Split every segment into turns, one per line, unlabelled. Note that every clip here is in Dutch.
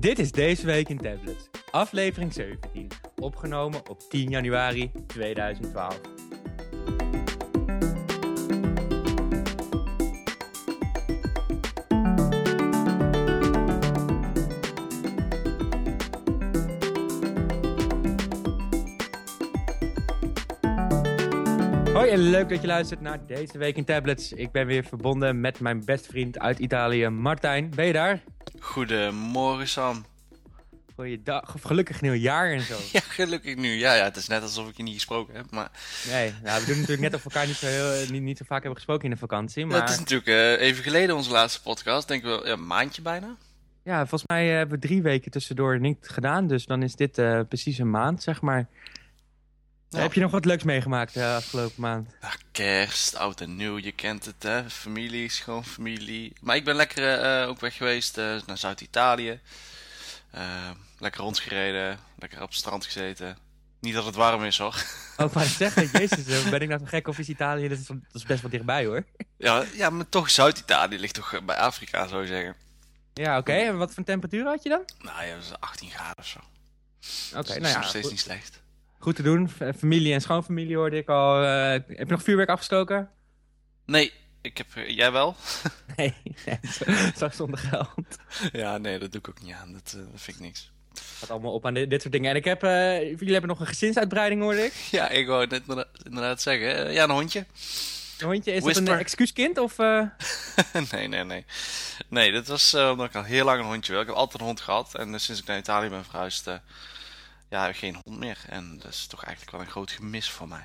Dit is deze week in tablets. Aflevering 17. Opgenomen op 10 januari 2012. Hoi en leuk dat je luistert naar deze week in tablets. Ik ben weer verbonden met mijn beste vriend uit Italië, Martijn. Ben je daar?
Goedemorgen Sam.
Goeiedag, of gelukkig nieuwjaar en zo.
Ja, gelukkig nu. Ja, ja, het is net alsof ik je niet gesproken heb. Maar...
Nee, nou, we doen natuurlijk net of we elkaar niet zo, heel, niet, niet zo vaak hebben gesproken in de vakantie. Maar...
Het is natuurlijk uh, even geleden onze laatste podcast. Denk wel ja, een maandje bijna.
Ja, volgens mij hebben we drie weken tussendoor niet gedaan. Dus dan is dit uh, precies een maand, zeg maar. Nou. Heb je nog wat leuks meegemaakt de afgelopen maand?
Ja, kerst, oud en nieuw, je kent het hè. Familie, schoonfamilie. Maar ik ben lekker uh, ook weg geweest uh, naar Zuid-Italië. Uh, lekker rondgereden, lekker op het strand gezeten. Niet dat het warm is hoor.
Oh, maar zeggen, jezus, ben ik nou zo gek of is Italië? Dat is, dat is best wel dichtbij hoor.
Ja, ja maar toch Zuid-Italië ligt toch bij Afrika zou je zeggen.
Ja, oké. Okay. En wat voor temperatuur had je dan?
Nou ja, 18 graden of zo.
Oké, okay,
dus
nou ja.
nog steeds niet slecht.
Goed te doen. Familie en schoonfamilie hoorde ik al. Uh, heb je nog vuurwerk afgestoken?
Nee, ik heb, uh, jij wel?
nee, straks zonder geld.
Ja, nee, dat doe ik ook niet aan. Dat, uh, vind ik niks.
Gaat allemaal op aan dit, dit soort dingen. En ik heb, jullie hebben nog een gezinsuitbreiding hoorde ik.
Ja, ik wou net inderdaad zeggen. Ja, een hondje.
Een hondje, is Whisper. dat een excuuskind of...
nee, nee, nee. Nee, dat was omdat ik al heel lang een hondje wil. Ik heb altijd een hond gehad. En sinds ik naar Italië ben verhuisd ja, geen hond meer. En dat is toch eigenlijk wel een groot gemis voor mij.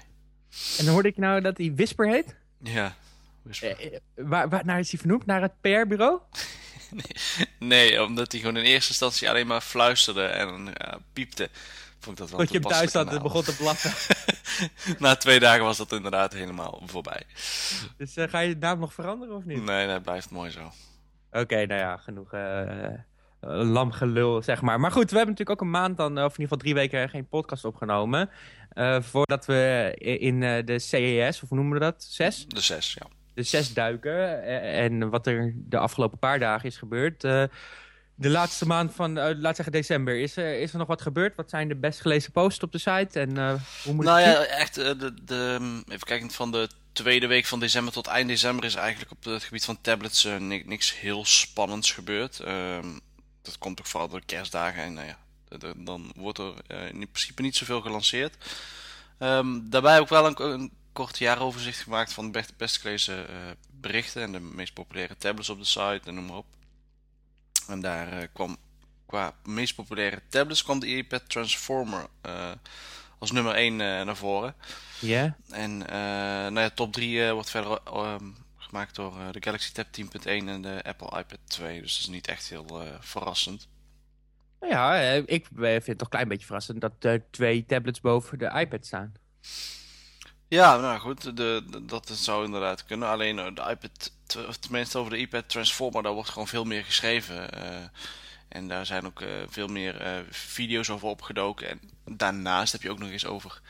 En dan hoorde ik nou dat hij Whisper heet?
Ja, Whisper.
Eh, waar, waar naar is hij vernoemd? Naar het PR-bureau?
nee, nee, omdat hij gewoon in eerste instantie alleen maar fluisterde en uh, piepte. Vond ik dat wel
Tot je hem thuis zat en begon te blaffen.
Na twee dagen was dat inderdaad helemaal voorbij.
Dus uh, ga je de naam nog veranderen of niet?
Nee, dat blijft mooi zo.
Oké, okay, nou ja, genoeg... Uh lam gelul, zeg maar. Maar goed, we hebben natuurlijk ook een maand dan, of in ieder geval drie weken, geen podcast opgenomen. Voordat we in de CES, of hoe noemen we dat? Zes?
De zes, ja.
De zes duiken. En wat er de afgelopen paar dagen is gebeurd. De laatste maand van, laat zeggen december, is er, is er nog wat gebeurd? Wat zijn de best gelezen posts op de site? En hoe moet
nou ja, echt, de, de, even kijken, van de tweede week van december tot eind december is eigenlijk op het gebied van tablets niks heel spannends gebeurd. Ehm, dat komt ook vooral door de kerstdagen. En nou ja, dan wordt er uh, in principe niet zoveel gelanceerd. Um, daarbij heb ik wel een, een kort jaaroverzicht gemaakt van de best gelezen uh, berichten en de meest populaire tablets op de site en noem maar op. En daar uh, kwam qua meest populaire tablets kwam de iPad Transformer als nummer 1 naar voren.
Ja. Yeah.
En nou ja, top 3 wordt verder um, gemaakt door uh, de Galaxy Tab 10.1 en de Apple iPad 2. Dus dat is niet echt heel uh, verrassend.
Nou ja, ik vind het toch een klein beetje verrassend dat er twee tablets boven de iPad staan.
Ja, nou goed, de, de, dat zou inderdaad kunnen. Alleen de iPad, of tenminste over de iPad Transformer, daar wordt gewoon veel meer geschreven. en daar zijn ook veel meer video's over opgedoken. En daarnaast heb je ook nog eens over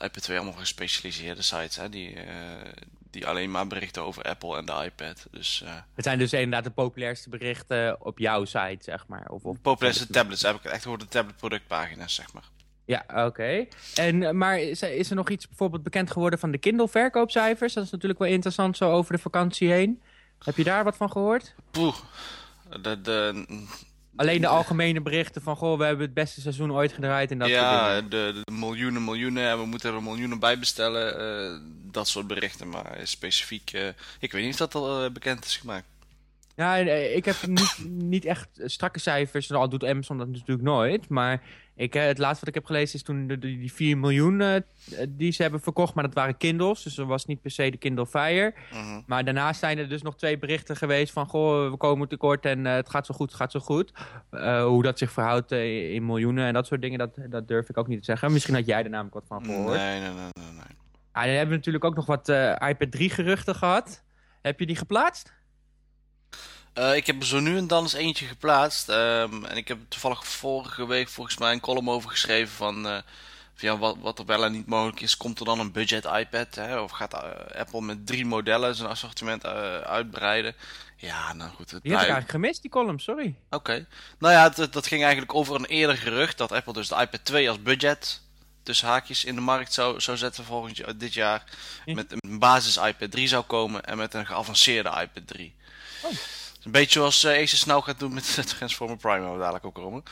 iPad 2 allemaal gespecialiseerde sites. Hè, die, die alleen maar berichten over Apple en de iPad. Dus, uh,
het zijn dus inderdaad de populairste berichten op jouw site, zeg maar. Of op
populairste tablets, heb ik echt over de tablet productpagina's, zeg maar.
Ja, oké. Okay. En eh, Maar is, is, er nog iets bijvoorbeeld bekend geworden van de Kindle verkoopcijfers? Dat is natuurlijk wel interessant zo over de vakantie heen. Heb je daar wat van gehoord?
Poeh, de, de,
Alleen de algemene berichten van, goh, we hebben het beste seizoen ooit gedraaid en dat
Ja, de, de, miljoenen, miljoenen en we moeten er miljoenen bij bestellen. Uh, dat soort berichten, maar specifiek, uh, ik weet niet of dat al uh, bekend is gemaakt.
Ja, ik heb niet, niet echt strakke cijfers, al doet Amazon dat natuurlijk nooit, maar ik, het laatste wat ik heb gelezen is toen de, die 4 miljoen uh, die ze hebben verkocht. Maar dat waren Kindles, dus dat was niet per se de Kindle Fire.
Uh -huh.
Maar daarnaast zijn er dus nog twee berichten geweest van... Goh, we komen tekort en uh, het gaat zo goed, het gaat zo goed. Hoe dat zich verhoudt in miljoenen en dat soort dingen, dat, dat durf ik ook niet te zeggen. Misschien had jij er namelijk wat van gehoord.
Nee, nee, nee, nee. nee.
Ah, dan hebben we natuurlijk ook nog wat iPad 3 geruchten gehad. Heb je die geplaatst?
Uh, ik heb er zo nu en dan eens eentje geplaatst. Um, en ik heb toevallig vorige week volgens mij een column over geschreven van, uh, van, ja, wat, wat er wel en niet mogelijk is, komt er dan een budget iPad? Hè? Of gaat eh, Apple met drie modellen zijn assortiment eh, uitbreiden? Ja, nou goed. Het
Die heb ik eigenlijk gemist, die column, sorry.
Oké. Nou ja, dat, dat ging eigenlijk over een eerder gerucht dat Apple dus de iPad 2 als budget tussen haakjes in de markt zou, zou zetten volgend jaar, dit jaar.
Ja.
Met een basis iPad 3 zou komen en met een geavanceerde iPad 3.
Oh.
Een beetje zoals uh, Asus nou gaat doen met Transformer Prime, waar we dadelijk ook komen.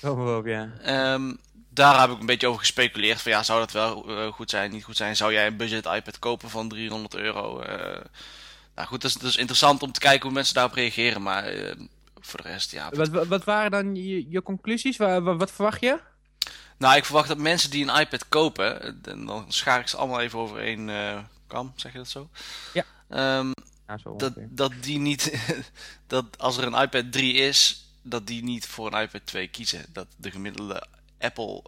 Daar komen we op, ja.
Ehm, daar heb ik een beetje over gespeculeerd. Van ja, zou dat wel uh, goed zijn, niet goed zijn? Zou jij een budget iPad kopen van 300 euro? Uh, nou goed, dat is, dat is interessant om te kijken hoe mensen daarop reageren. Maar voor de rest, ja.
Wat, wat, wat waren dan je, je conclusies? Wat, wat, verwacht je?
Nou, ik verwacht dat mensen die een iPad kopen, en dan schaar ik ze allemaal even over één kam, zeg je dat zo?
Ja.
Um, ja, zo dat, dat die niet, dat als er een iPad 3 is, dat die niet voor een iPad 2 kiezen. Dat de gemiddelde Apple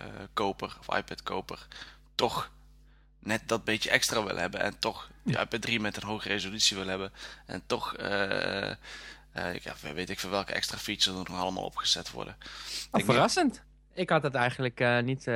uh, koper of iPad koper toch net dat beetje extra wil hebben. En toch die iPad 3 met een hoge resolutie wil hebben. En toch, uh, uh, ja, weet ik veel welke extra features er nog allemaal opgezet worden.
Oh, verrassend. Niet... Ik had het eigenlijk niet,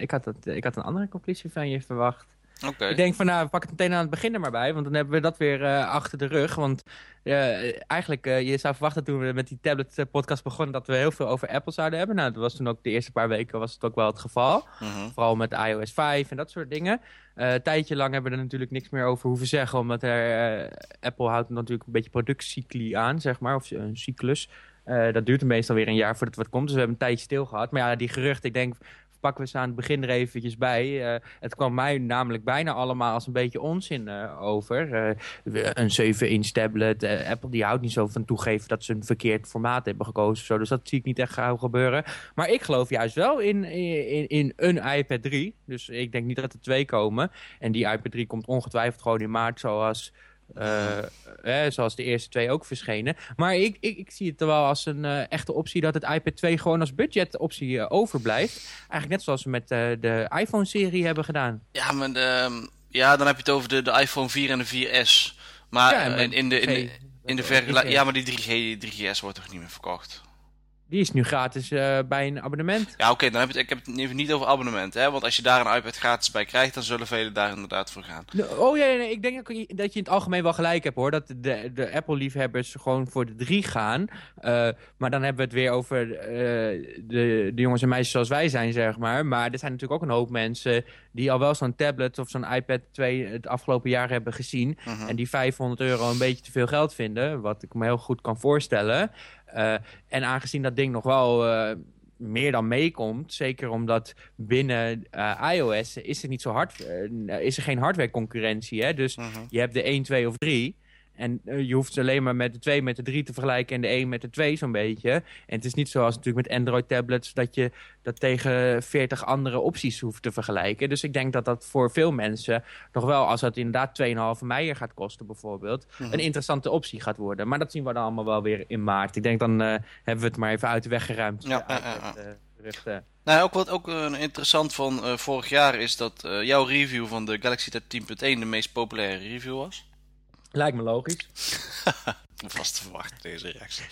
ik, had het, ik had een andere conclusie van je verwacht.
Okay.
Ik denk van nou, pak het meteen aan het begin er maar bij. Want dan hebben we dat weer uh, achter de rug. Want uh, eigenlijk, uh, je zou verwachten toen we met die tablet podcast begonnen... dat we heel veel over Apple zouden hebben. Nou, dat was toen ook de eerste paar weken was het ook wel het geval.
-hmm.
Vooral met iOS 5 en dat soort dingen. een tijdje lang hebben we er natuurlijk niks meer over hoeven zeggen. Omdat er, Apple houdt natuurlijk een beetje productiecycli aan, zeg maar. Of een cyclus. dat duurt meestal weer een jaar voordat het wat komt. Dus we hebben een tijdje stil gehad. Maar ja, die geruchten, ik denk pakken we ze aan het begin er eventjes bij. Uh, het kwam mij namelijk bijna allemaal als een beetje onzin uh, over. Uh, een 7-inch tablet. Apple die houdt niet zo van toegeven dat ze een verkeerd formaat hebben gekozen. Zo. Dus dat zie ik niet echt gauw gebeuren. Maar ik geloof juist wel in, in, in een iPad 3. Dus ik denk niet dat er twee komen. En die iPad 3 komt ongetwijfeld gewoon in maart zoals... Uh, eh, zoals de eerste twee ook verschenen. Maar ik, ik, ik zie het er wel als een uh, echte optie dat het iPad 2 gewoon als budget optie uh, overblijft. Eigenlijk net zoals we met de iPhone-serie hebben gedaan.
Ja, maar de, ja, dan heb je het over de, de iPhone 4 en de 4S. Maar ja, in, in, de, in, de, in de vergelijking... Ja, maar die 3G, 3GS wordt toch niet meer verkocht?
Die is nu gratis uh, bij een abonnement.
Ja, oké, okay, dan heb ik, ik heb het even niet over abonnement. Hè? Want als je daar een iPad gratis bij krijgt, dan zullen velen daar inderdaad voor gaan.
Oh ja, nee, ik denk dat je in het algemeen wel gelijk hebt hoor. Dat de, de Apple-liefhebbers gewoon voor de 3 gaan. Uh, maar dan hebben we het weer over uh, de, de jongens en meisjes zoals wij zijn, zeg maar. Maar er zijn natuurlijk ook een hoop mensen die al wel zo'n tablet of zo'n iPad 2 het afgelopen jaar hebben gezien.
Mhm.
-huh. En die 500 euro een beetje te veel geld vinden. Wat ik me heel goed kan voorstellen. Uh, en aangezien dat ding nog wel uh, meer dan meekomt, zeker omdat binnen uh, iOS is er, niet zo hard, is er geen hardware concurrentie. Hè? Dus
uh -huh.
je hebt de 1, 2 of 3. En uh, je hoeft ze alleen maar met de 2 met de 3 te vergelijken en de 1 met de 2 zo'n beetje. En het is niet zoals natuurlijk met Android tablets dat je dat tegen 40 andere opties hoeft te vergelijken. Dus ik denk dat dat voor veel mensen nog wel, als het inderdaad 2,5 meijer gaat kosten bijvoorbeeld,
Mhm.
een interessante optie gaat worden. Maar dat zien we dan allemaal wel weer in maart. Ik denk dan uh, hebben we het maar even uit de weg geruimd.
Ja,
uh, geruchten.
Nou, ook wat ook uh, interessant van uh, vorig jaar is dat uh, jouw review van de Galaxy Tab 10.1 de meest populaire review was.
Lijkt me logisch.
Vast te verwachten, deze reactie.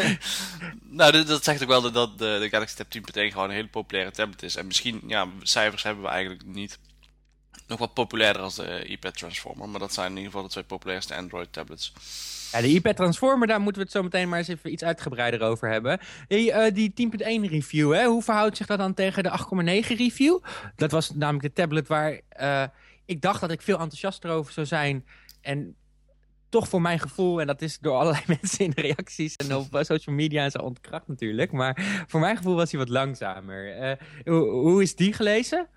nou, dat, dat, zegt ook wel dat, de, de Galaxy Tab 10.1 gewoon een hele populaire tablet is. En misschien, ja, cijfers hebben we eigenlijk niet. Nog wat populairder als de iPad Transformer. Maar dat zijn in ieder geval de twee populairste Android tablets.
Ja, de iPad Transformer, daar moeten we het zo meteen maar eens even iets uitgebreider over hebben. Hey, uh, die 10.1 review, hè, hoe verhoudt zich dat dan tegen de 8.9 review? Dat was namelijk de tablet waar uh, ik dacht dat ik veel enthousiaster over zou zijn. En toch voor mijn gevoel, en dat is door allerlei mensen in de reacties en op uh, social media en zo ontkracht natuurlijk. Maar voor mijn gevoel was hij wat langzamer. Uh, hoe, hoe, is die gelezen?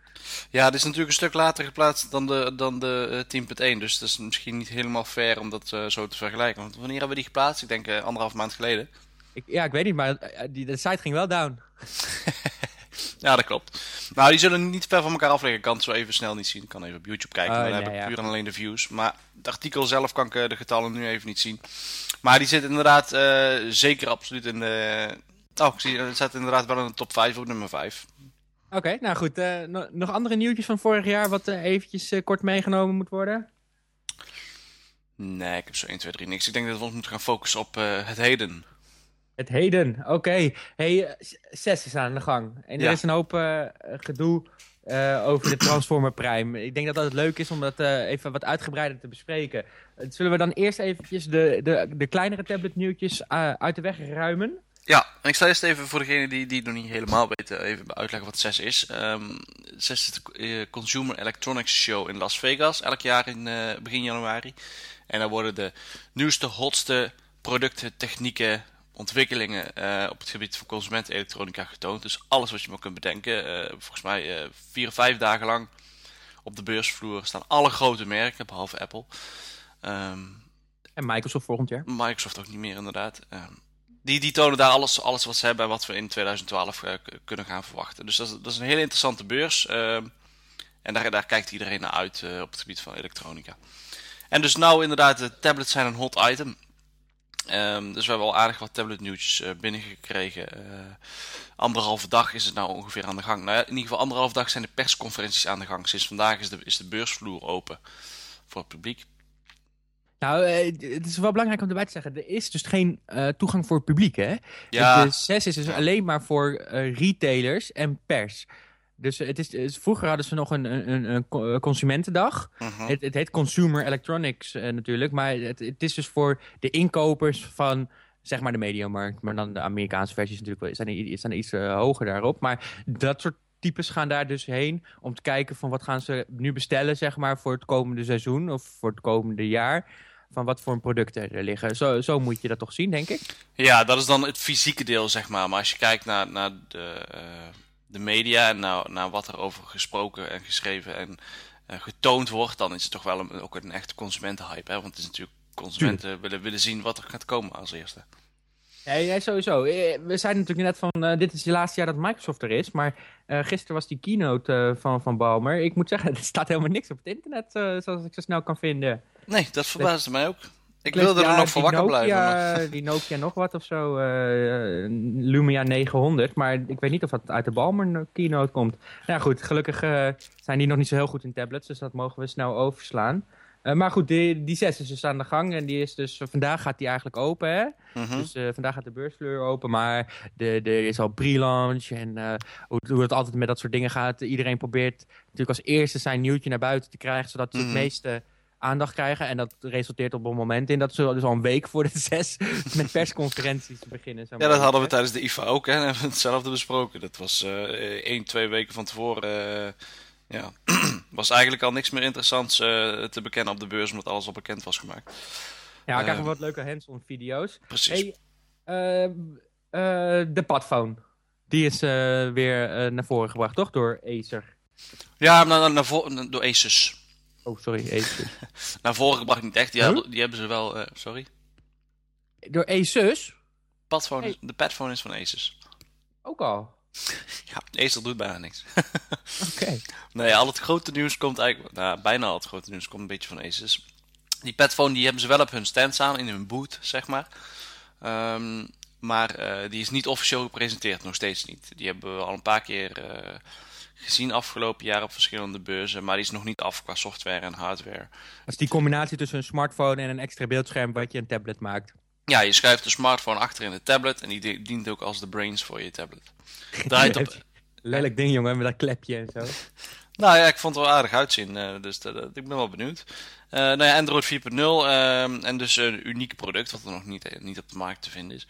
Ja, het is natuurlijk een stuk later geplaatst dan de, dan de uh, 10.1. Dus dat is misschien niet helemaal fair om dat uh, zo te vergelijken. Want wanneer hebben we die geplaatst? Ik denk anderhalf maand geleden.
Ik, ja, ik weet niet, maar die, de site ging wel down.
ja, dat klopt. Nou, die zullen niet ver van elkaar af liggen. Ik kan het zo even snel niet zien. Ik kan even op YouTube kijken.
Oh,
dan
nee,
heb ik
ja.
puur en alleen de views. Maar het artikel zelf kan ik uh, de getallen nu even niet zien. Maar die zit inderdaad uh, zeker absoluut in de... Oh, ik zie, het staat inderdaad wel in de top 5 op nummer 5.
Oké, okay, nou goed. Uh, no nog andere nieuwtjes van vorig jaar wat uh, eventjes kort meegenomen moet worden?
Nee, ik heb zo 1, 2, 3 niks. Ik denk dat we ons moeten gaan focussen op het heden.
Het heden, oké. Hey, 6 is aan de gang. En
Ja.
er is een hoop eh, gedoe eh, over de Transformer Prime. Ik denk dat dat het leuk is om dat eh, even wat uitgebreider te bespreken. Eh, zullen we dan eerst eventjes de, de, de kleinere tabletnieuwtjes eh, uit de weg ruimen?
Ja, en ik zal eerst even voor degene die, die het nog niet helemaal weten, even uitleggen wat CES is. Ehm CES is de eh, Consumer Electronics Show in Las Vegas, elk jaar in eh, begin januari. En daar worden de nieuwste, hotste producten, technieken, ontwikkelingen eh, op het gebied van consumentenelektronica getoond. Dus alles wat je maar kunt bedenken. Eh, volgens mij eh, vier of vijf dagen lang op de beursvloer staan alle grote merken, behalve Apple. Ehm,
En Microsoft volgend jaar.
Microsoft ook niet meer inderdaad. Ehm, die, die tonen daar alles, alles wat ze hebben en wat we in 2012 eh, k- kunnen gaan verwachten. Dus dat is, dat is een hele interessante beurs. ehm, en daar, daar kijkt iedereen naar uit op het gebied van elektronica. En dus nou inderdaad, de tablets zijn een hot item. Ehm, dus we hebben al aardig wat tabletnieuwtjes eh binnengekregen. Eh, anderhalve dag is het nou ongeveer aan de gang. Nou ja, in ieder geval anderhalve dag zijn de persconferenties aan de gang. Sinds vandaag is de, is de beursvloer open voor het publiek.
Nou, eh, het is wel belangrijk om erbij te zeggen. Er is dus geen toegang voor het publiek, hè?
Ja.
De 6 is dus alleen maar voor retailers en pers. Dus het is, dus vroeger hadden ze nog een, een, een- eh, consumentendag.
Mhm.
Het, het heet Consumer Electronics eh, natuurlijk. Maar het, het is dus voor de inkopers van zeg maar de mediamarkt. Maar dan de Amerikaanse versies natuurlijk wel, zijn, zijn iets eh, hoger daarop. Maar dat soort types gaan daar dus heen om te kijken van wat gaan ze nu bestellen zeg maar voor het komende seizoen of voor het komende jaar. Van wat voor producten er liggen. Zo, zo moet je dat toch zien, denk ik.
Ja, dat is dan het fysieke deel, zeg maar. Maar als je kijkt naar, naar de, eh, de media en naar, wat er over gesproken en geschreven en eh, getoond wordt, dan is het toch wel een, ook een echte consumentenhype. Hè? Want het is natuurlijk, consumenten willen, willen zien wat er gaat komen als eerste.
Ja, ja, sowieso. Eh, We zeiden natuurlijk net van, eh, dit is het laatste jaar dat Microsoft er is. Maar eh, gisteren was die keynote van, van Balmer. Ik moet zeggen, er staat helemaal niks op het internet, zoals ik zo snel kan vinden.
Nee, dat verbaasde mij ook. Ik wilde er nog voor wakker blijven. Maar...
Die Nokia nog wat of zo, eh, Lumia 900. Maar ik weet niet of dat uit de Balmer keynote komt. Nou ja, goed, gelukkig eh, zijn die nog niet zo heel goed in tablets. Dus dat mogen we snel overslaan. Eh, maar goed, die, die 6 is dus aan de gang. En die is dus, vandaag gaat die eigenlijk open, hè?
Mhm.
Dus vandaag gaat de beursvloer open, maar de, de, er is al pre-launch en hoe, hoe het altijd met dat soort dingen gaat. Iedereen probeert natuurlijk als eerste zijn nieuwtje naar buiten te krijgen, zodat
Mhm.
het meeste aandacht krijgen. En dat resulteert op een moment in dat ze dus al een week voor de zes met persconferenties beginnen.
Ja, dat hadden we tijdens de IFA ook. Hè? En hebben we hetzelfde besproken. Dat was eh één, twee weken van tevoren. eh, ja, was eigenlijk al niks meer interessants eh, te bekennen op de beurs, omdat alles al bekend was gemaakt.
Ja, we krijgen
eh,
wat leuke hands-on video's.
Precies.
Hey, de padphone. Die is weer naar voren gebracht, toch? Door Acer.
Ja, naar, naar, naar door Asus.
Oh, sorry, Acer.
Naar voren gebracht niet echt. Die,
Huh?
die hebben ze wel. eh, sorry.
door Asus? Hey.
is- De padphone is van Asus.
Ook al.
Ja, Acer doet bijna niks.
Oké.
nee, al het grote nieuws komt eigenlijk. Nou, bijna al het grote nieuws komt een beetje van Asus. Die padphone die hebben ze wel op hun stand staan, in hun boot, zeg maar. Ehm, maar eh, die is niet officieel gepresenteerd, nog steeds niet. Die hebben we al een paar keer eh, gezien afgelopen jaar op verschillende beurzen. Maar die is nog niet af qua software en hardware.
Dat is die combinatie tussen een smartphone en een extra beeldscherm wat je een tablet maakt.
Ja, je schuift de smartphone achter in de tablet en die di- dient ook als de brains voor je tablet. Draait op,
Lelijk ding, jongen, met dat klepje en zo.
Nou ja, ik vond het wel aardig uitzien, eh, dus dat, dat- ik ben wel benieuwd. Eh nou ja, Android 4.0 ehm, en dus een uniek product wat er nog niet, eh, niet op de markt te vinden is.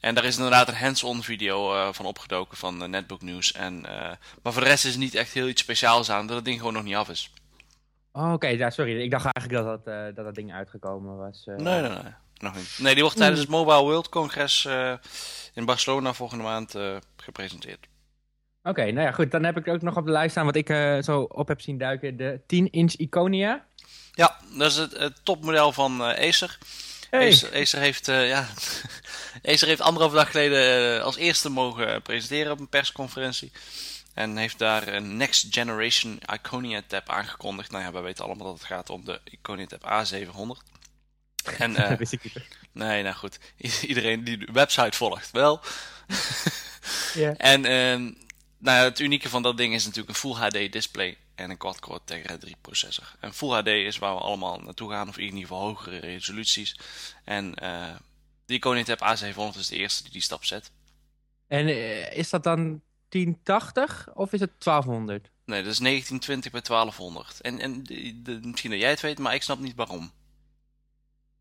En daar is inderdaad een hands-on video eh, van opgedoken van eh, Netbook News. En, eh, maar voor de rest is niet echt heel iets speciaals aan, dat het ding gewoon nog niet af is.
Oh, Oké, ja, sorry. Ik dacht eigenlijk dat dat, dat, dat ding uitgekomen was.
Nee, nee, nee, nog niet. Nee, die wordt tijdens het Mobile World Congress in Barcelona volgende maand gepresenteerd.
Oké, nou ja, goed. Dan heb ik ook nog op de lijst staan wat ik zo op heb zien duiken. De 10-inch Iconia.
Ja, dat is het, het topmodel van Acer.
Hey.
Acer, Acer heeft, eh, ja, Acer heeft anderhalf dag geleden eh, als eerste mogen eh, presenteren op een persconferentie. En heeft daar een Next Generation Iconia Tab aangekondigd. Nou ja, wij weten allemaal dat het gaat om de Iconia Tab A700. En,
Dat wist ik niet.
nee, nou goed. I- Iedereen die de website volgt, wel.
Ja.
En ehm, nou, het unieke van dat ding is natuurlijk een Full HD display en een quad-core Tegra 3 processor. En Full HD is waar we allemaal naartoe gaan, of in ieder geval hogere resoluties. En eh, Die Koning Tab A700 is de eerste die die stap zet.
En eh, is dat dan 1080 of is het 1200?
Nee, dat is 1920 bij 1200. En, en de, de- misschien dat jij het weet, maar ik snap niet waarom.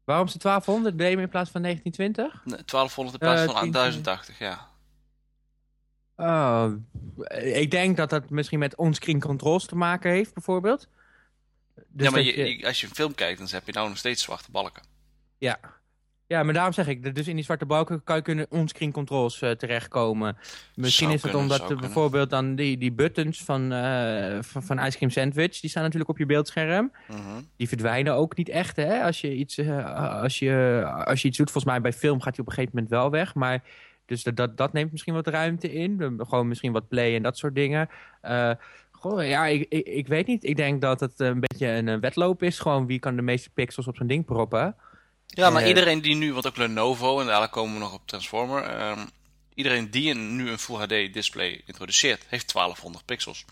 Waarom is het 1200 DM in plaats van 1920?
Nee, 1200 in plaats
Eh,
van
10.
1080, ja.
Oh, ik denk dat dat misschien met onscreen controls te maken heeft, bijvoorbeeld. Dus
ja, maar je, je- als je een film kijkt, dan heb je nou nog steeds zwarte balken.
Ja. ja, maar daarom zeg ik, dus in die zwarte balken kan je kunnen onscreen controls eh, terechtkomen. Misschien
Zou
is het
kunnen,
omdat bijvoorbeeld dan die, die buttons van, eh, van, van Ice Cream Sandwich, die staan natuurlijk op je beeldscherm.
Mhm.
Die verdwijnen ook niet echt, hè? Als je iets, eh, als je, als je iets doet, volgens mij bij film gaat hij op een gegeven moment wel weg, maar... Dus dat, dat, dat neemt misschien wat ruimte in. Gewoon misschien wat play en dat soort dingen. Eh, goh, ja, ik, ik, ik weet niet. Ik denk dat het een beetje een wedloop is. Gewoon wie kan de meeste pixels op zijn ding proppen.
Ja, maar
Eh,
iedereen die nu, want ook Lenovo, en dadelijk komen we nog op Transformer. ehm, iedereen die een, nu een Full HD display introduceert, heeft 1200 pixels.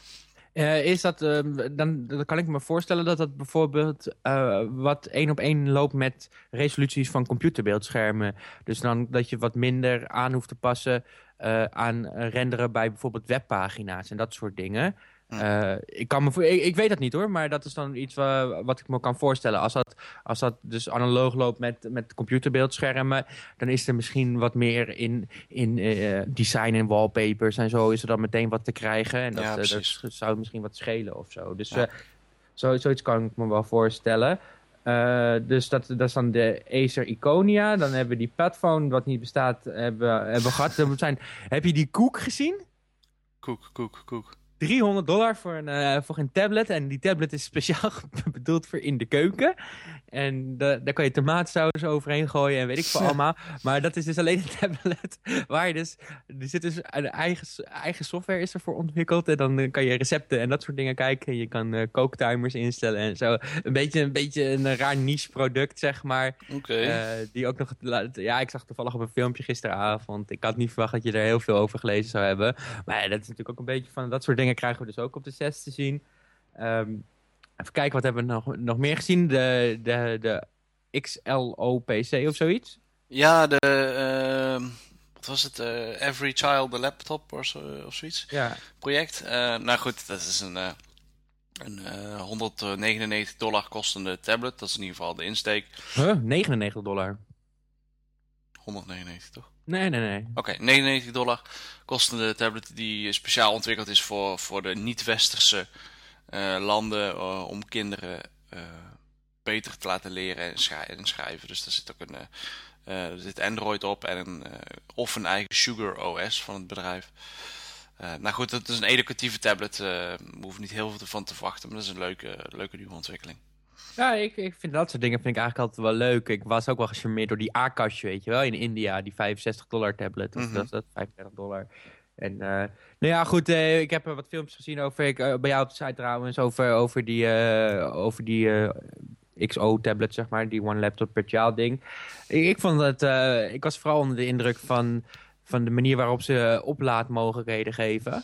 Eh, is dat, ehm, dan, dan kan ik me voorstellen dat dat bijvoorbeeld eh, wat één op één loopt met resoluties van computerbeeldschermen. Dus dan dat je wat minder aan hoeft te passen eh, aan renderen bij bijvoorbeeld webpagina's en dat soort dingen.
Hm.
Eh, ik, kan me ik, ik weet dat niet hoor, maar dat is dan iets wa- wat ik me kan voorstellen. Als dat, als dat dus analoog loopt met, met computerbeeldschermen, dan is er misschien wat meer in, in eh, design en wallpapers en zo is er dan meteen wat te krijgen. En dat,
Ja,
eh, dat zou misschien wat schelen of zo. Dus
Ja.
zo, zoiets kan ik me wel voorstellen. Dus dat, dat is dan de Acer Iconia. Dan hebben we die Padphone, wat niet bestaat, hebben, hebben we gehad. Zijn, heb je die koek gezien?
Koek, koek, koek.
300 dollar voor een, eh, voor een tablet. En die tablet is speciaal bedoeld voor in de keuken. En da- daar kan je tomaatsaus overheen gooien en weet ik veel allemaal. Maar dat is dus alleen een tablet waar je dus... Er zit dus een eigen, eigen software is ervoor ontwikkeld. En dan eh, kan je recepten en dat soort dingen kijken. En je kan eh, kooktimers instellen en zo. Een beetje, een beetje een raar niche product, zeg maar.
Oké.
Eh, die ook nog... Ja, ik zag toevallig op een filmpje gisteravond. Ik had niet verwacht dat je er heel veel over gelezen zou hebben. Maar ja, dat is natuurlijk ook een beetje van... Dat soort dingen krijgen we dus ook op de 6 te zien. Ehm, even kijken, wat hebben we nog, nog meer gezien? De, de, de XLOPC of zoiets?
Ja, de. ehm, wat was het? eh, Every Child a Laptop of, zo, of zoiets.
Ja.
Project. Eh, nou goed, dat is een. eh, een eh, 199 dollar kostende tablet. Dat is in ieder geval de insteek.
Huh? 99 dollar.
199 toch?
Nee, nee, nee.
Oké, 99 dollar kostende tablet die speciaal ontwikkeld is voor, voor de niet-westerse eh, landen eh, om kinderen eh, beter te laten leren en, schrij- en schrijven. Dus daar zit ook een, er zit Android op en een, of een eigen Sugar OS van het bedrijf. Nou goed, het is een educatieve tablet. we hoeven niet heel veel van te verwachten, maar dat is een leuke, leuke nieuwe ontwikkeling.
Ja, ik, ik vind dat soort dingen vind ik eigenlijk altijd wel leuk. Ik was ook wel gecharmeerd door die Akash, weet je wel, in India. Die 65 dollar tablet. Of
Mhm.
dat is dat, 35 dollar. En, eh, nou ja, goed, eh, ik heb wat filmpjes gezien over, ik, eh, bij jou op de site trouwens, over, over die, over die XO-tablet, zeg maar, die one laptop per child ding. Ik, ik vond dat, ik was vooral onder de indruk van, van de manier waarop ze oplaadmogelijkheden geven.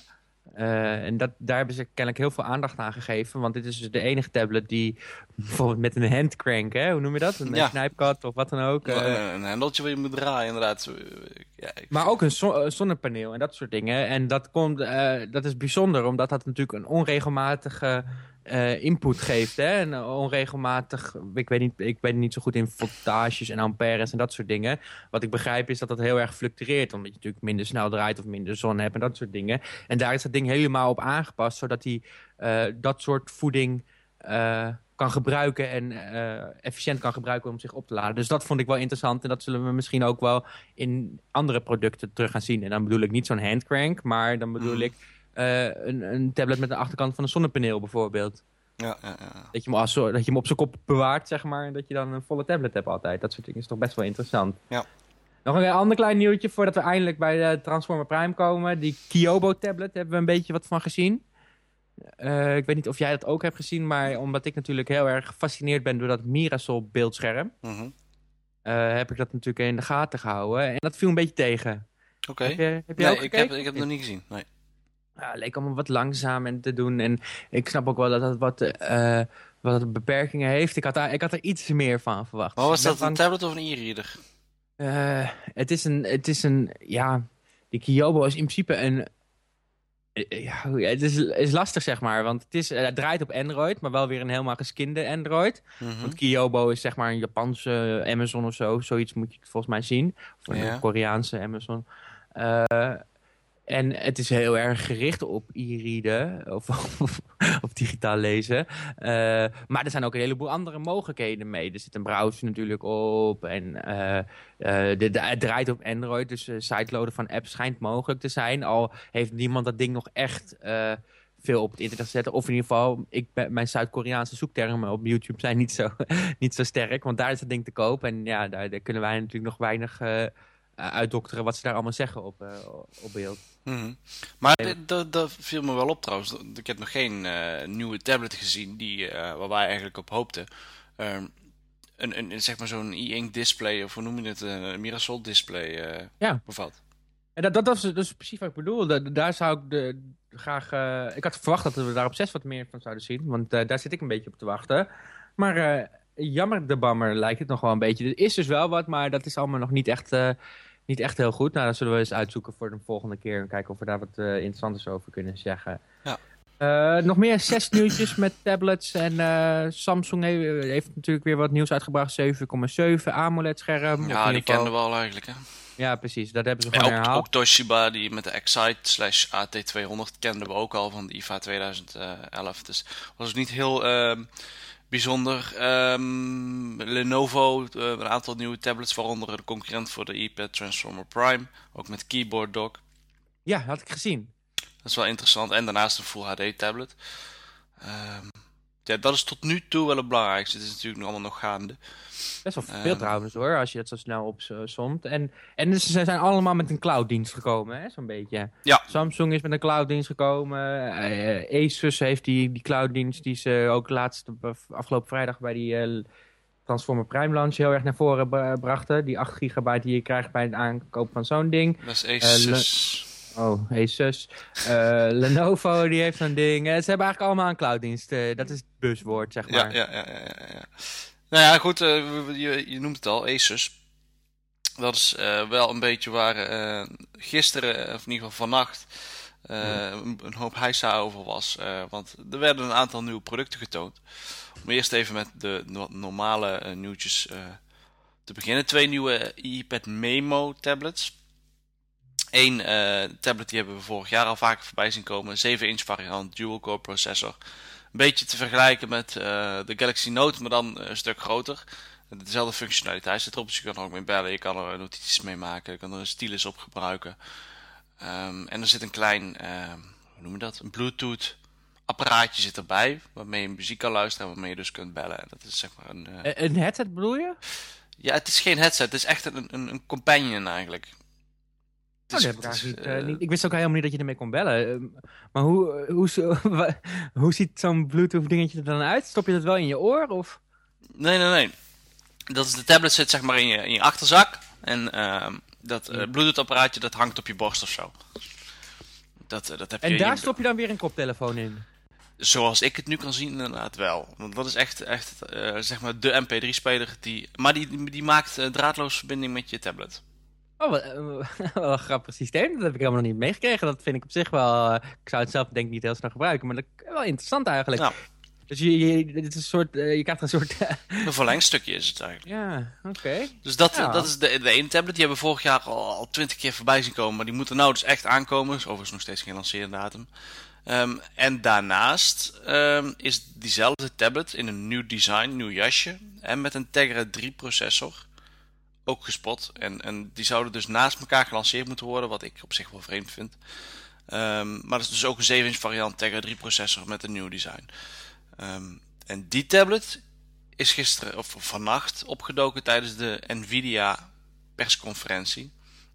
Eh, en dat, daar hebben ze kennelijk heel veel aandacht aan gegeven. Want dit is dus de enige tablet die bijvoorbeeld met een handcrank, hè, hoe noem je dat? Een
Ja.
knijpkat of wat dan ook. eh,
een, een hendeltje waar je moet draaien, inderdaad. Ja, ik-
maar ook een zo- eh, zonnepaneel en dat soort dingen. En dat, komt, eh, dat is bijzonder, omdat dat natuurlijk een onregelmatige eh, input geeft. Hè? Een onregelmatig, ik weet, niet, ik weet niet zo goed in voltages en ampères en dat soort dingen. Wat ik begrijp is dat dat heel erg fluctueert. Omdat je natuurlijk minder snel draait of minder zon hebt en dat soort dingen. En daar is dat ding helemaal op aangepast, zodat hij eh, dat soort voeding... eh, kan gebruiken en eh, efficiënt kan gebruiken om zich op te laden. Dus dat vond ik wel interessant en dat zullen we misschien ook wel in andere producten terug gaan zien. En dan bedoel ik niet zo'n handcrank, maar dan bedoel
Mhm.
ik eh, een, een tablet met de achterkant van een zonnepaneel bijvoorbeeld.
ja, ja, ja.
Dat je, hem als, dat je hem op zijn kop bewaart, zeg maar, en dat je dan een volle tablet hebt altijd. Dat soort dingen is toch best wel interessant.
Ja.
Nog een ander klein nieuwtje voordat we eindelijk bij de Transformer Prime komen. Die Kyobo tablet hebben we een beetje wat van gezien. Eh, ik weet niet of jij dat ook hebt gezien, maar omdat ik natuurlijk heel erg gefascineerd ben door dat Mirasol beeldscherm,
Mhm.
eh, heb ik dat natuurlijk in de gaten gehouden. En dat viel een beetje tegen.
Oké.
Heb, je, heb je
Nee,
ook
ik heb, ik heb het nog niet gezien. Nee.
Ja, het leek allemaal wat langzaam en te doen. En ik snap ook wel dat het wat, eh, wat beperkingen heeft. Ik had, daar, ik had er iets meer van verwacht.
Maar was dat een tablet of een e-reader?
Eh, het, is een, het is een, ja, die Kyobo is in principe een, eh, ja, het is, is lastig zeg maar, want het, is, het draait op Android, maar wel weer een helemaal geskinde Android.
Mhm.
Want Kyobo is zeg maar een Japanse Amazon of zo, zoiets moet je volgens mij zien. Of een
Ja.
Koreaanse Amazon. Eh, en het is heel erg gericht op e-readen of, of digitaal lezen. Eh, maar er zijn ook een heleboel andere mogelijkheden mee. Er zit een browser natuurlijk op. En eh, eh, het draait op Android. Dus siteloaden van apps schijnt mogelijk te zijn. Al heeft niemand dat ding nog echt veel op het internet gezet. Of in ieder geval, ik, mijn Zuid-Koreaanse zoektermen op YouTube zijn niet zo, niet zo sterk. Want daar is het ding te koop. En ja, daar, daar kunnen wij natuurlijk nog weinig uitdokteren wat ze daar allemaal zeggen op, eh, op beeld.
Mhm. Maar dat, viel me wel op trouwens. Ik heb nog geen eh, nieuwe tablet gezien die, eh, waar wij eigenlijk op hoopten. Ehm, een, een, een, zeg maar zo'n e-ink display, of hoe noem je het, een Mirasol display eh,
Ja.
bevat.
En dat, dat, dat, is, dat is precies wat ik bedoel. Da- daar zou ik de, graag... eh, ik had verwacht dat we daar op 6 wat meer van zouden zien. Want eh, daar zit ik een beetje op te wachten. Maar eh, jammer de bammer lijkt het nog wel een beetje. Er is dus wel wat, maar dat is allemaal nog niet echt, eh, niet echt heel goed. Nou, dat zullen we eens uitzoeken voor de volgende keer. En kijken of we daar wat interessants over kunnen zeggen.
Ja.
Eh, nog meer zes nieuwtjes met tablets. En eh, Samsung heeft, heeft natuurlijk weer wat nieuws uitgebracht. 7,7 AMOLED-scherm.
Ja, die kennen we al eigenlijk. Hè?
Ja, precies. Dat hebben ze gewoon
ook,
herhaald.
ook Toshiba, die met de Excite slash AT200 kenden we ook al van de IFA 2011. Dus was niet heel ehm, bijzonder. Ehm, Lenovo, eh, een aantal nieuwe tablets, waaronder de concurrent voor de iPad Transformer Prime. Ook met keyboard dock.
Ja, had ik gezien.
Dat is wel interessant. En daarnaast een Full HD tablet. Ehm, ja, dat is tot nu toe wel het belangrijkste. Het is natuurlijk nog allemaal nog gaande.
Best wel veel
Ehm.
trouwens hoor, als je dat zo snel opzomt. En, en dus ze zijn allemaal met een clouddienst gekomen, hè, zo'n beetje.
Ja.
Samsung is met een clouddienst gekomen. eh, Asus heeft die, die clouddienst die ze ook laatst op- afgelopen vrijdag bij die eh, Transformer Prime launch heel erg naar voren bra- brachten. Die 8 gigabyte die je krijgt bij het aankoop van zo'n ding.
Dat is Asus.
Oh, Asus. Eh, Lenovo die heeft zo'n ding. Eh, ze hebben eigenlijk allemaal een clouddienst. eh, dat is het buswoord, zeg maar.
ja, ja, ja, ja, ja. Nou ja, goed, je, je noemt het al, Asus. Dat is wel een beetje waar gisteren, of in ieder geval vannacht, een, een hoop heisa over was. want er werden een aantal nieuwe producten getoond. Om eerst even met de no- normale nieuwtjes te beginnen. Twee nieuwe iPad Memo tablets. Eén eh, tablet die hebben we vorig jaar al vaker voorbij zien komen. 7-inch variant, dual-core processor. Een beetje te vergelijken met eh, de Galaxy Note, maar dan een stuk groter. Dezelfde functionaliteit zit erop, dus je kan er ook mee bellen, je kan er notities mee maken, je kan er een stylus op gebruiken. Ehm, en er zit een klein, hoe noem je dat, een Bluetooth apparaatje zit erbij, waarmee je muziek kan luisteren en waarmee je dus kunt bellen. En dat is zeg maar een... eh,
Eh, Een headset bedoel je?
ja, het is geen headset, het is echt een, een, een companion eigenlijk.
Oh, dat ik, niet, eh,
eh,
ik wist ook helemaal niet dat je ermee kon bellen. Ehm, maar hoe, hoe, zo- wa- hoe ziet zo'n Bluetooth dingetje er dan uit? Stop je dat wel in je oor? Of?
Nee, nee, nee. Dat is de tablet zit zeg maar in je, in je achterzak. En ehm, dat eh, Bluetooth apparaatje dat hangt op je borst of zo. Dat, eh, dat heb je
En daar
je-
stop je dan weer een koptelefoon in?
Zoals ik het nu kan zien, inderdaad wel. Want dat is echt, echt eh, zeg maar de MP3-speler. Die, maar die, die maakt eh, draadloos verbinding met je tablet.
Oh, wat, eh, wel een grappig systeem. Dat heb ik helemaal nog niet meegekregen. Dat vind ik op zich wel... eh, ik zou het zelf denk ik niet heel snel gebruiken. Maar dat is wel interessant eigenlijk.
Nou.
Dus je, je, dit is een soort, eh, je krijgt een soort...
Een verlengstukje is het eigenlijk.
ja, oké.
Dus dat,
Ja.
dat is de, de ene tablet. Die hebben we vorig jaar al twintig keer voorbij zien komen. Maar die moeten nou dus echt aankomen. Is overigens nog steeds geen lanceerdatum. Ehm, en daarnaast ehm, is diezelfde tablet in een nieuw design, nieuw jasje. En met een Tegra 3 processor. Ook gespot. En, en die zouden dus naast elkaar gelanceerd moeten worden. Wat ik op zich wel vreemd vind. Ehm, maar dat is dus ook een 7 inch variant Tegra 3 processor met een nieuw design. Ehm, en die tablet is gisteren of vannacht opgedoken tijdens de Nvidia persconferentie.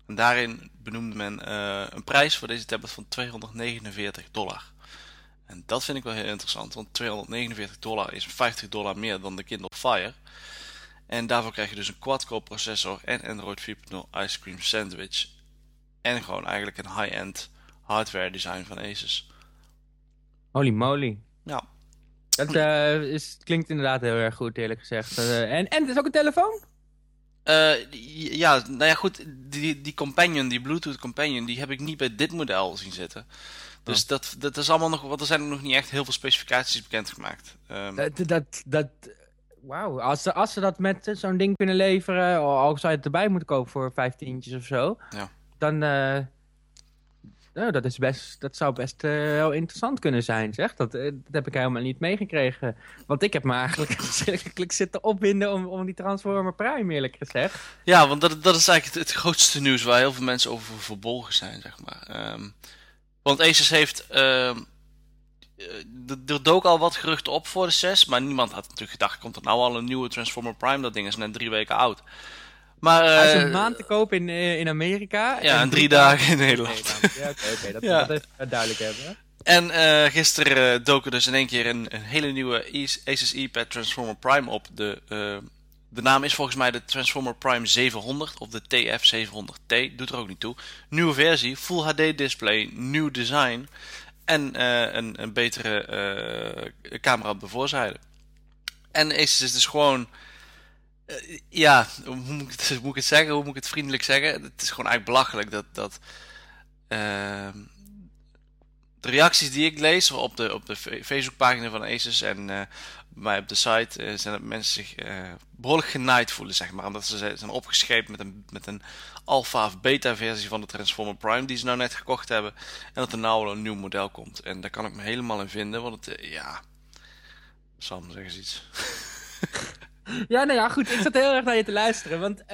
En daarin benoemde men eh, een prijs voor deze tablet van 249 dollar. En dat vind ik wel heel interessant, want 249 dollar is 50 dollar meer dan de Kindle Fire. En daarvoor krijg je dus een quad-core processor en Android 4.0 Ice Cream Sandwich. En gewoon eigenlijk een high-end hardware design van Asus.
Holy moly.
Ja,
Dat eh, is, klinkt inderdaad heel erg goed, eerlijk gezegd. Eh, en, en het is ook een telefoon?
Uh, ja, nou ja, goed. Die, die Companion, die Bluetooth Companion, die heb ik niet bij dit model zien zitten. Dus oh. dat, dat is allemaal nog, want er zijn nog niet echt heel veel specificaties bekendgemaakt.
Um, dat, dat, dat, wauw, als ze, als ze dat met zo'n ding kunnen leveren, al zou je het erbij moeten kopen voor vijftientjes of zo,
ja.
dan, uh, nou, dat, is best, dat zou best uh, heel interessant kunnen zijn, zeg. Dat, uh, dat heb ik helemaal niet meegekregen. Want ik heb me eigenlijk verschrikkelijk zitten opwinden om, om die Transformer Prime, eerlijk gezegd.
Ja, want dat, dat is eigenlijk het, het grootste nieuws waar heel veel mensen over verbolgen zijn, zeg maar. Um, want Asus heeft... Uh, er dook al wat geruchten op voor de 6, maar niemand had natuurlijk gedacht, komt er nou al een nieuwe Transformer Prime? Dat ding is net drie weken oud.
Maar, uh, Hij is een maand te koop in, uh, in Amerika.
Ja, en drie, dagen in Nederland.
Ja, oké, okay, dat, ja. dat even duidelijk hebben.
En uh, gisteren doken dus in één keer een, een hele nieuwe Asus iPad Transformer Prime op. De, de naam is volgens mij de Transformer Prime 700 of de TF700T, doet er ook niet toe. Nieuwe versie, Full HD display, nieuw design en uh, een, een betere uh, camera op de voorzijde. En Asus is dus gewoon, uh, ja, hoe moet, ik het, hoe moet ik het zeggen, hoe moet ik het vriendelijk zeggen? Het is gewoon eigenlijk belachelijk dat, dat ehm, de reacties die ik lees op de, op de Facebookpagina van Asus en bij op de site uh, zijn dat mensen zich uh, behoorlijk genaaid voelen, zeg maar. Omdat ze zijn opgeschreven met een, met een alpha of beta versie van de Transformer Prime die ze nou net gekocht hebben. En dat er nou al een nieuw model komt. En daar kan ik me helemaal in vinden, want het, uh, ja... Sam, zeg eens iets.
ja, nou ja, goed. Ik zat heel erg naar je te luisteren, want...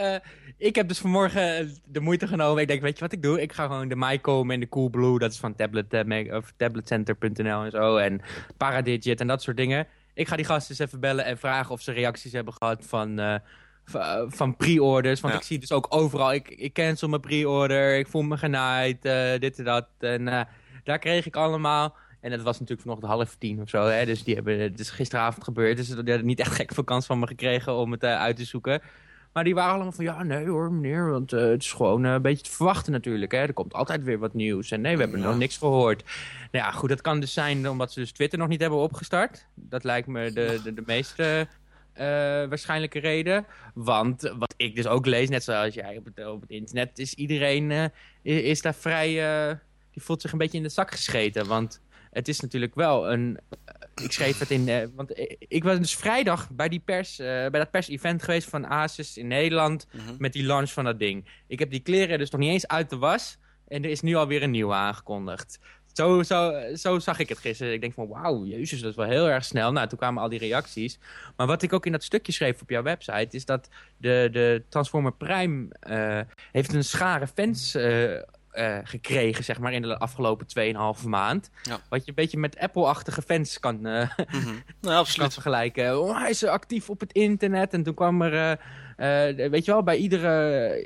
ik heb dus vanmorgen de moeite genomen. Ik denk, weet je wat ik doe? Ik ga gewoon de MyCom en de Coolblue, dat is van tablet, uh, of tabletcenter.nl en zo. En Paradigit en dat soort dingen ik ga die gasten eens even bellen en vragen of ze reacties hebben gehad van, uh, van pre-orders. Want ik zie dus ook overal, ik, ik cancel mijn pre-order, ik voel me genaaid, uh, dit en dat. En uh, daar kreeg ik allemaal... En dat was natuurlijk vanochtend half tien of zo. Hè? Dus die hebben, het is gisteravond gebeurd. Dus die hadden niet echt gek vakantie van me gekregen om het uit te zoeken. Maar die waren allemaal van, ja, nee hoor, meneer, want uh, het is gewoon uh, een beetje te verwachten natuurlijk. Hè? Er komt altijd weer wat nieuws. En nee, we hebben nog niks gehoord. Nou ja, goed, dat kan dus zijn omdat ze dus Twitter nog niet hebben opgestart. Dat lijkt me de, de, de meest uh, waarschijnlijke reden. Want wat ik dus ook lees, net zoals jij op het, op het internet, is iedereen is daar vrij... die voelt zich een beetje in de zak gescheten. Want het is natuurlijk wel een... Ik schreef het in... Uh, want ik was dus vrijdag bij, die pers, uh, bij dat pers-event geweest van Asus in Nederland... Mm -hmm. met die launch van dat ding. Ik heb die kleren dus nog niet eens uit de was... en er is nu alweer een nieuwe aangekondigd. Zo, zo, zo zag ik het gisteren. Ik denk van, wauw, jezus, dat is wel heel erg snel. Nou, toen kwamen al die reacties. Maar wat ik ook in dat stukje schreef op jouw website... is dat de, de Transformer Prime uh, heeft een schare fans... Uh, uh, gekregen, zeg maar, in de afgelopen 2,5 maand.
Ja.
Wat je een beetje met Apple-achtige fans kan, uh, mm
-hmm. nou, absoluut.
kan vergelijken. Oh, hij is actief op het internet en toen kwam er... Uh, weet je wel, bij iedere...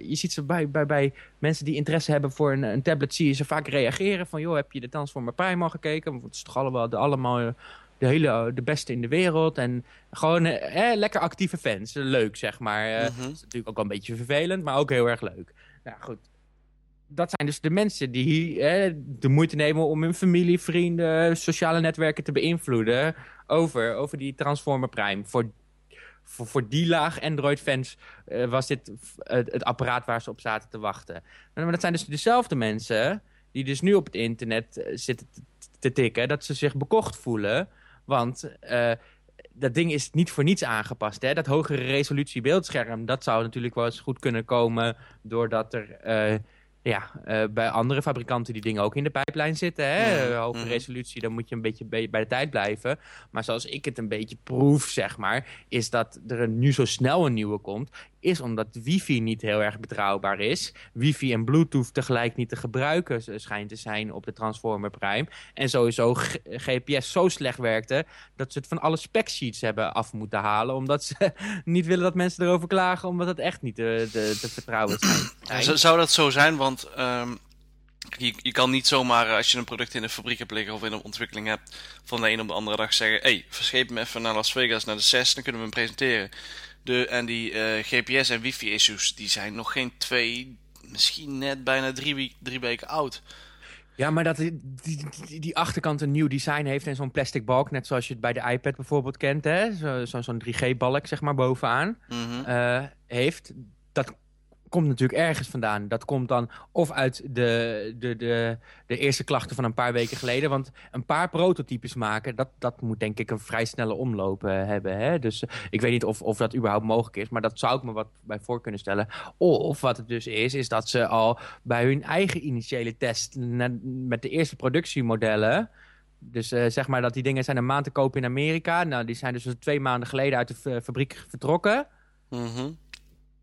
Je ziet ze bij, bij, bij mensen die interesse hebben voor een, een tablet... zie je ze vaak reageren van... joh, heb je de Transformer Prime al gekeken? Want het is toch allemaal de, allemaal de, hele, de beste in de wereld. En gewoon eh, lekker actieve fans. Leuk, zeg maar. Mm -hmm. Dat is natuurlijk ook wel een beetje vervelend, maar ook heel erg leuk. Nou goed, dat zijn dus de mensen die hè, de moeite nemen om hun familie, vrienden, sociale netwerken te beïnvloeden over, over die Transformer Prime. Voor, voor, voor die laag Android-fans uh, was dit het, apparaat waar ze op zaten te wachten. Maar dat zijn dus dezelfde mensen die dus nu op het internet uh, zitten te, tikken, dat ze zich bekocht voelen. Want uh, dat ding is niet voor niets aangepast. Hè? Dat hogere resolutie beeldscherm, dat zou natuurlijk wel eens goed kunnen komen doordat er ja, uh, bij andere fabrikanten die dingen ook in de pijplijn zitten. Hè? Ja. Hoge mm. resolutie, dan moet je een beetje bij de tijd blijven. Maar zoals ik het een beetje proef, zeg maar... is dat er nu zo snel een nieuwe komt... is omdat wifi niet heel erg betrouwbaar is. Wifi en bluetooth tegelijk niet te gebruiken schijnt te zijn op de Transformer Prime. En sowieso GPS zo slecht werkte... dat ze het van alle spec sheets hebben af moeten halen... omdat ze niet willen dat mensen erover klagen... omdat het echt niet te, te, te vertrouwen.
Ja, zou dat zo zijn? Want want um, je, je, kan niet zomaar, als je een product in de fabriek hebt liggen of in een ontwikkeling hebt, van de een op de andere dag zeggen: hé, hey, verscheep me even naar Las Vegas, naar de 6, dan kunnen we hem presenteren. De, en die uh, GPS- en wifi-issues, die zijn nog geen twee, misschien net bijna drie, drie weken oud.
Ja, maar dat die, die, die, achterkant een nieuw design heeft en zo'n plastic balk, net zoals je het bij de iPad bijvoorbeeld kent, hè? Zo'n zo, zo 3G-balk zeg maar bovenaan,
mm -hmm.
uh, heeft dat komt natuurlijk ergens vandaan. Dat komt dan of uit de, de, de, de eerste klachten van een paar weken geleden. Want een paar prototypes maken, dat, dat moet denk ik een vrij snelle omloop eh, hebben. Hè? Dus eh, ik weet niet of, of dat überhaupt mogelijk is. Maar dat zou ik me wat bij voor kunnen stellen. Of wat het dus is, is dat ze al bij hun eigen initiële test... met de eerste productiemodellen... Dus uh, zeg maar dat die dingen zijn een maand te kopen in Amerika. Nou, die zijn dus twee maanden geleden uit de fabriek vertrokken.
Mm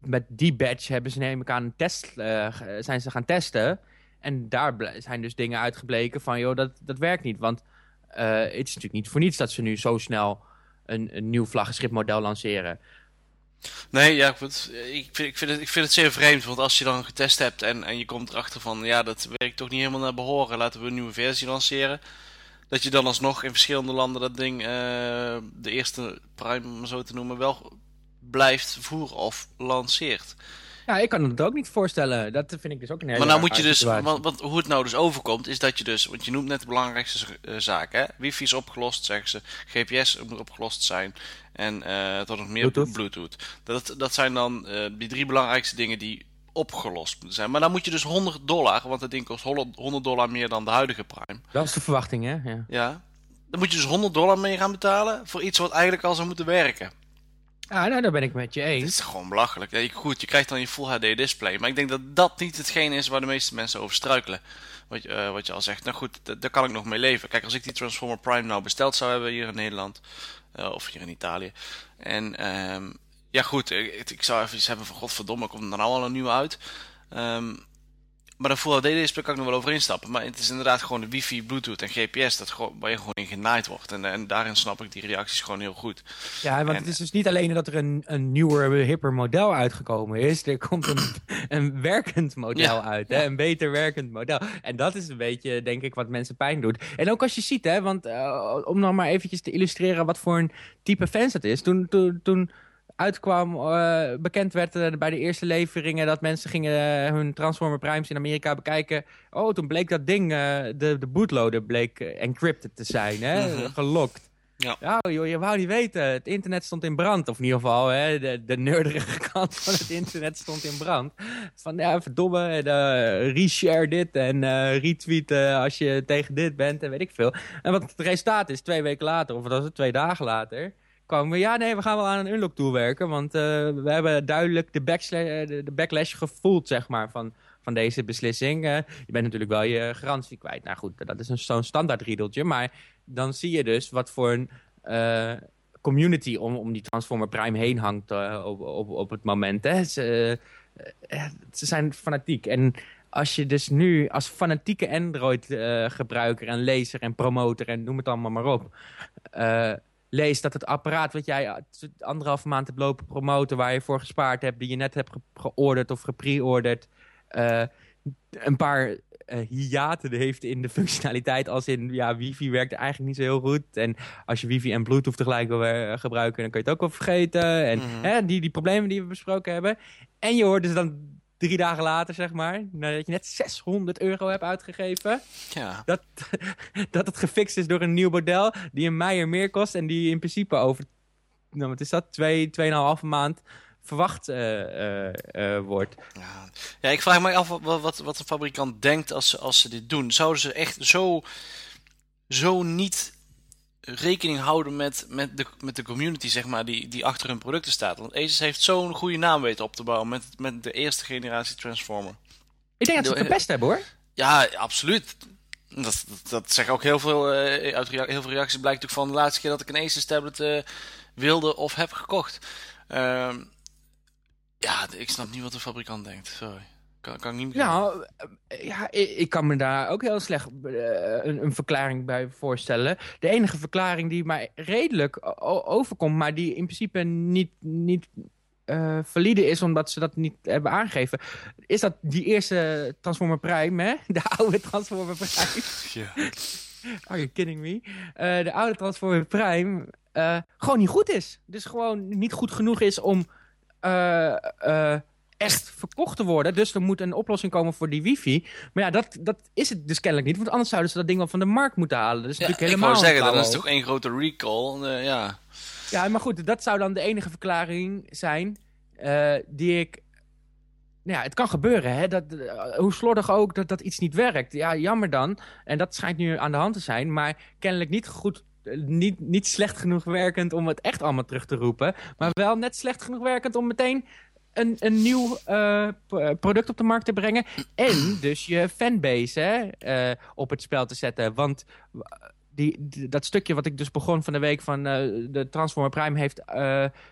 met die badge hebben ze neem ik aan een test, uh, zijn ze gaan testen. En daar zijn dus dingen uitgebleken van, joh, dat, dat werkt niet. Want uh, het is natuurlijk niet voor niets dat ze nu zo snel een, een nieuw vlaggenschipmodel lanceren.
Nee, ja. Ik, vind, ik, vind het, ik vind het zeer vreemd, want als je dan getest hebt en, en je komt erachter van, ja, dat werkt toch niet helemaal naar behoren, laten we een nieuwe versie lanceren. Dat je dan alsnog in verschillende landen dat ding, de eerste Prime, om zo te noemen, wel blijft voeren of lanceert.
Ja, ik kan het ook niet voorstellen. Dat vind ik dus ook een hele
Maar nou moet je dus, want, want, hoe het nou dus overkomt, is dat je dus, want je noemt net de belangrijkste uh, zaken, hè? Wifi is opgelost, zeggen ze. GPS moet opgelost zijn. En uh, tot nog meer Bluetooth. Bluetooth. Dat, dat zijn dan uh, die drie belangrijkste dingen die opgelost moeten zijn. Maar dan moet je dus 100 dollar, want dat ding kost 100 dollar meer dan de huidige Prime.
Dat is de verwachting, hè? Ja.
ja. Dan moet je dus 100 dollar mee gaan betalen voor iets wat eigenlijk al zou moeten werken.
Ah, nou, daar ben ik met je eens.
Het is gewoon belachelijk. Ja, goed, je krijgt dan je Full HD display. Maar ik denk dat dat niet hetgeen is waar de meeste mensen over struikelen. Wat je, uh, wat je al zegt. Nou goed, daar kan ik nog mee leven. Kijk, als ik die Transformer Prime nou besteld zou hebben hier in Nederland. Uh, of hier in Italië. En um, ja goed, ik, ik, zou even iets hebben van godverdomme, komt er nou al een nieuwe uit. Um, maar een Full HD display kan ik nog wel over instappen. Maar het is inderdaad gewoon de wifi, bluetooth en gps dat gewoon, waar je gewoon in genaaid wordt. En, en daarin snap ik die reacties gewoon heel goed.
Ja, want het is dus niet alleen dat er een, een nieuwer, hipper model uitgekomen is. Er komt een, een werkend model uit. Hè? Een beter werkend model. En dat is een beetje, denk ik, wat mensen pijn doet. En ook als je ziet, hè, want uh, om nog maar eventjes te illustreren wat voor een type fans het is. Toen, toen, toen uitkwam, uh, bekend werd uh, bij de eerste leveringen dat mensen gingen uh, hun Transformer Primes in Amerika bekijken. Oh, toen bleek dat ding, de, de bootloader bleek encrypted te zijn, hè? -huh. gelokt.
Ja.
ja joh, je wou niet weten. Het internet stond in brand. Of in ieder geval, hè, de, de nerdige kant van het internet stond in brand. Van ja, verdomme, reshare dit en retweet als je tegen dit bent en weet ik veel. En wat het resultaat is, twee weken later, of wat was het, twee dagen later kwamen we, ja nee, we gaan wel aan een unlock tool werken. Want uh, we hebben duidelijk de, backslash, de, de, backlash gevoeld, zeg maar, van, van deze beslissing. Uh, je bent natuurlijk wel je garantie kwijt. Nou goed, dat is zo'n standaard riedeltje. Maar dan zie je dus wat voor een community om, om die Transformer Prime heen hangt op, op, op het moment. Hè. Ze, ze zijn fanatiek. En als je dus nu als fanatieke Android-gebruiker en lezer en promotor en noem het allemaal maar op leest dat het apparaat wat jij anderhalve maand hebt lopen promoten... waar je voor gespaard hebt, die je net hebt ge georderd of gepreorderd... Uh, een paar uh, hiaten heeft in de functionaliteit. Als in, ja, wifi werkt eigenlijk niet zo heel goed. En als je wifi en bluetooth tegelijk wil uh, gebruiken... dan kun je het ook wel vergeten. En mm -hmm. hè, die, die problemen die we besproken hebben. En je hoort dus dan drie dagen later, zeg maar, nadat je net 600 euro hebt uitgegeven,
ja.
dat, dat het gefixt is door een nieuw model die een meijer meer kost en die in principe over, nou wat is dat, twee, tweeënhalve maand verwacht uh, uh, uh, wordt.
Ja. ja, ik vraag me af wat, wat, wat de fabrikant denkt als ze, als ze dit doen. Zouden ze echt zo, zo niet rekening houden met, met, de, met de community zeg maar, die, die achter hun producten staat. Want Asus heeft zo'n goede naam weten op te bouwen met, met de eerste generatie Transformer.
Ik denk dat ze het verpest hebben hoor.
Ja, absoluut. Dat, dat, dat zeggen ook heel veel, uh, uit heel veel reacties blijkt natuurlijk van de laatste keer dat ik een Asus tablet uh, wilde of heb gekocht. Uh, ja, ik snap niet wat de fabrikant denkt, sorry. Kan, kan ik niet
nou, ja, ik, ik, kan me daar ook heel slecht uh, een, een, verklaring bij voorstellen. De enige verklaring die mij redelijk overkomt, maar die in principe niet, niet uh, valide is omdat ze dat niet hebben aangegeven, is dat die eerste Transformer Prime, hè? de oude Transformer Prime.
Ja.
Are you kidding me? Uh, de oude Transformer Prime gewoon niet goed is. Dus gewoon niet goed genoeg is om echt verkocht te worden. Dus er moet een oplossing komen voor die wifi. Maar ja, dat, dat is het dus kennelijk niet. Want anders zouden ze dat ding wel van de markt moeten halen. Dus
ja,
natuurlijk
ik
helemaal
wou zeggen, dat is toch één grote recall. Uh, ja.
ja, maar goed, dat zou dan de enige verklaring zijn... Uh, die ik ja, het kan gebeuren, hè? Dat, uh, hoe slordig ook dat, dat iets niet werkt. Ja, jammer dan. En dat schijnt nu aan de hand te zijn. Maar kennelijk niet goed niet, niet slecht genoeg werkend om het echt allemaal terug te roepen. Maar wel net slecht genoeg werkend om meteen een, een nieuw uh, product op de markt te brengen. En dus je fanbase hè, uh, op het spel te zetten. Want die, die, dat stukje wat ik dus begon van de week van de Transformer Prime heeft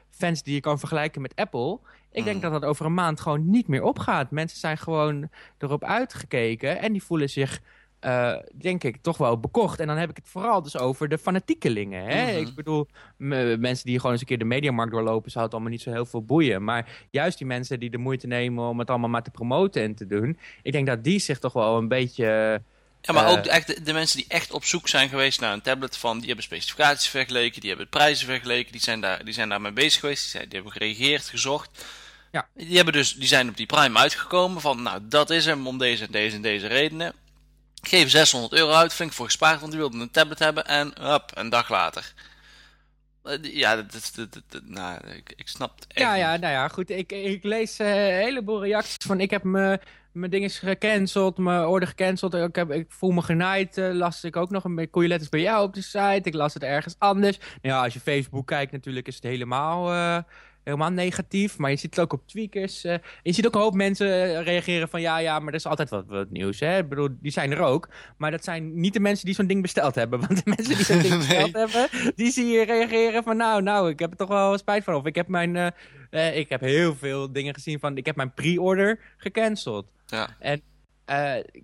fans die je kan vergelijken met Apple. Ik denk dat dat over een maand gewoon niet meer opgaat. Mensen zijn gewoon erop uitgekeken en die voelen zich uh, denk ik, toch wel bekocht. En dan heb ik het vooral dus over de fanatiekelingen. Hè? Mm -hmm. Ik bedoel, mensen die gewoon eens een keer de mediamarkt doorlopen... zou het allemaal niet zo heel veel boeien. Maar juist die mensen die de moeite nemen om het allemaal maar te promoten en te doen... ik denk dat die zich toch wel een beetje...
Ja, maar uh, ook echt de, de, mensen die echt op zoek zijn geweest naar een tablet van... die hebben specificaties vergeleken, die hebben prijzen vergeleken... die zijn, daar, die zijn daarmee bezig geweest, die, zijn, die hebben gereageerd, gezocht... Ja. Die, hebben dus, die zijn op die Prime uitgekomen van, nou, dat is hem om deze en deze en deze redenen. Geef 600 euro uit, flink voor gespaard, want die wilden een tablet hebben en hop, een dag later. Ja, dat, dat, nou, ik, ik snap het echt
Ja, ja, nou ja, goed. Ik, ik lees uh, een heleboel reacties van ik heb me, mijn dingen gecanceld, mijn order gecanceld. Ik, heb, ik voel me genaaid, uh, las ik ook nog een beetje. Letters bij jou op de site? Ik las het ergens anders. Nou ja, als je Facebook kijkt natuurlijk is het helemaal... Uh, helemaal negatief. Maar je ziet het ook op tweakers. Uh, je ziet ook een hoop mensen reageren van ja, ja, maar er is altijd wat, wat nieuws. Hè? Ik bedoel, die zijn er ook. Maar dat zijn niet de mensen die zo'n ding besteld hebben. Want de mensen die zo'n ding besteld nee. hebben, die zie je reageren van nou, nou, ik heb er toch wel spijt van. Of ik heb mijn, uh, uh, ik heb heel veel dingen gezien van, ik heb mijn pre-order gecanceld.
Ja.
En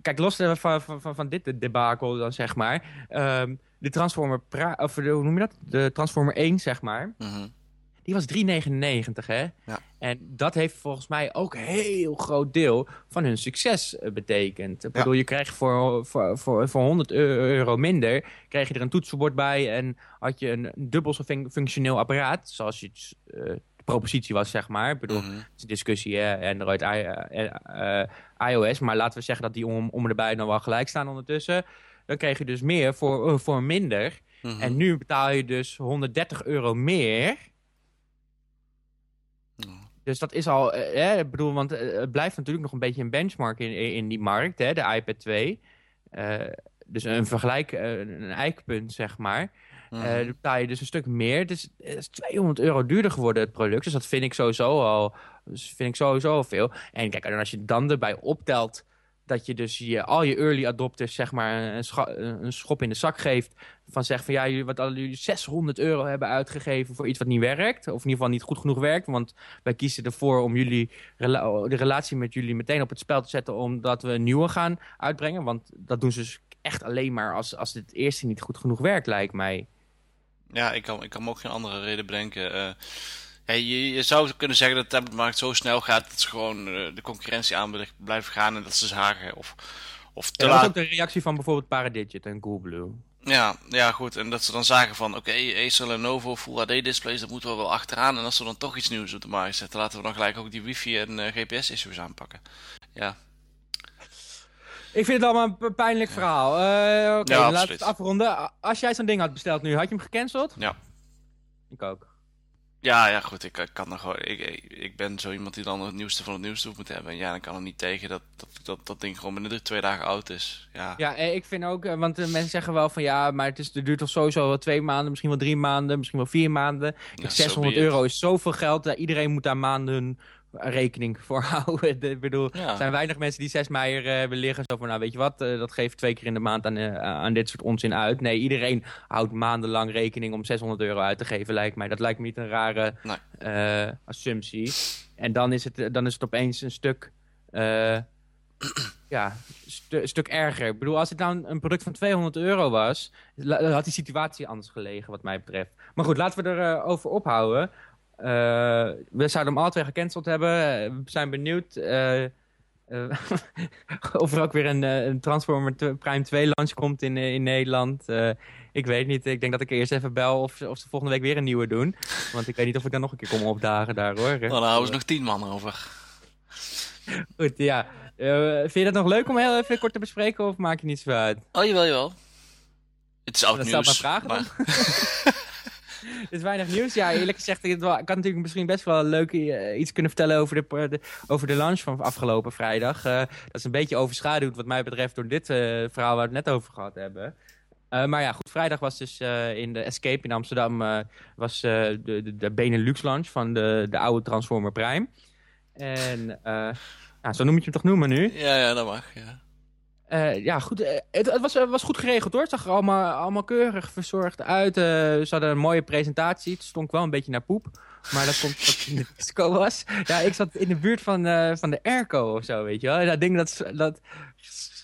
kijk, los van, van, van, van dit debakel dan zeg maar. Um, de Transformer, of de, hoe noem je dat? De Transformer 1 zeg maar.
Mm -hmm.
Die was 3,99 hè.
Ja.
En dat heeft volgens mij ook een heel groot deel van hun succes betekend. Ik bedoel, ja. je krijgt voor, voor, voor, voor 100 euro minder... krijg je er een toetsenbord bij... en had je een dubbel zo fun functioneel apparaat... zoals je uh, de propositie was, zeg maar. Ik bedoel, het is een discussie, hè, Android, I, uh, iOS... maar laten we zeggen dat die om, om erbij dan wel gelijk staan ondertussen... dan kreeg je dus meer voor, voor minder...
Mhm.
En nu betaal je dus 130 euro meer... Dus dat is al, eh, ik bedoel, want het blijft natuurlijk nog een beetje een benchmark in, in die markt, hè, de iPad 2. Uh, dus een vergelijk, uh, een eikpunt, zeg maar.
Mhm.
Uh, dan betaal je dus een stuk meer. Dus het is 200 euro duurder geworden, het product. Dus dat vind ik sowieso al, dus vind ik sowieso al veel. En kijk, en als je dan erbij optelt dat je dus je, al je early adopters zeg maar een, een schop in de zak geeft. Van zeg van ja, jullie, wat al jullie 600 euro hebben uitgegeven voor iets wat niet werkt. Of in ieder geval niet goed genoeg werkt. Want wij kiezen ervoor om jullie de relatie met jullie meteen op het spel te zetten. Omdat we een nieuwe gaan uitbrengen. Want dat doen ze dus echt alleen maar als, als het eerste niet goed genoeg werkt, lijkt mij.
Ja, ik kan, ik kan me ook geen andere reden bedenken. Uh, ja, je, je, zou kunnen zeggen dat de tabletmarkt zo snel gaat dat ze gewoon uh, de concurrentie aan blijven gaan en dat ze zagen. Of, of te
ja, dat is ook de reactie van bijvoorbeeld Paradigit en Coolblue.
Ja, ja, goed. En dat ze dan zagen van, oké, okay, Acer, Lenovo, Full HD displays, dat moeten we wel achteraan. En als ze dan toch iets nieuws op de markt zetten, laten we dan gelijk ook die wifi en uh, GPS issues aanpakken. Ja.
Ik vind het allemaal een pijnlijk verhaal. Uh, Oké, okay, ja, laten we het afronden. Als jij zo'n ding had besteld nu, had je hem gecanceld?
Ja.
Ik ook.
Ja, ja, goed. Ik, ik kan er gewoon. Ik, ik, ben zo iemand die dan het nieuwste van het nieuwste moet hebben. En ja, dan kan er niet tegen dat dat, dat, dat ding gewoon binnen de twee dagen oud is. Ja,
ja ik vind ook, want de mensen zeggen wel van ja, maar het, is, het duurt toch sowieso wel twee maanden, misschien wel drie maanden, misschien wel vier maanden. Ja, 600 so euro is zoveel geld. Dat iedereen moet daar maanden rekening voor houden. ik bedoel, ja. er zijn weinig mensen die 6 mei uh, hebben liggen. Zo van, nou weet je wat, uh, dat geeft twee keer in de maand aan, uh, aan dit soort onzin uit. Nee, iedereen houdt maandenlang rekening om 600 euro uit te geven, lijkt mij. Dat lijkt me niet een rare
nee.
assumptie. En dan is, het, dan is het opeens een stuk... ja, stu stuk erger. Ik bedoel, als het nou een product van 200 euro was... dan had die situatie anders gelegen, wat mij betreft. Maar goed, laten we erover over ophouden. Uh, we zouden hem alle twee gecanceld hebben. We zijn benieuwd uh, uh, of er ook weer een, een Transformer Prime 2 launch komt in, in Nederland. ik weet niet. Ik denk dat ik eerst even bel of, of ze volgende week weer een nieuwe doen. Want ik weet niet of ik dan nog een keer kom opdagen daar hoor.
Nou, dan houden ze nog tien man over.
Goed, ja. vind je dat nog leuk om heel even kort te bespreken of maak je niet zo uit?
Oh, jawel, jawel. Het is oud
dat
nieuws.
maar vragen
maar...
is weinig nieuws. Ja, eerlijk gezegd, ik had natuurlijk misschien best wel leuk uh, iets kunnen vertellen over de, de, over de lunch van afgelopen vrijdag. Uh, dat is een beetje overschaduwd wat mij betreft door dit verhaal waar we het net over gehad hebben. maar ja, goed, vrijdag was dus in de Escape in Amsterdam was, de, de, de Benelux lunch van de, de oude Transformer Prime. En nou, zo noem je hem toch noemen nu?
Ja, ja, dat mag, ja.
Uh, ja, goed. Uh, het, het, was, uh, was goed geregeld hoor. Het zag er allemaal, allemaal keurig verzorgd uit. ze hadden een mooie presentatie. Het stonk wel een beetje naar poep. Maar dat komt het in de disco was. Ja, ik zat in de buurt van, van de airco of zo, weet je wel. Dat ding dat, dat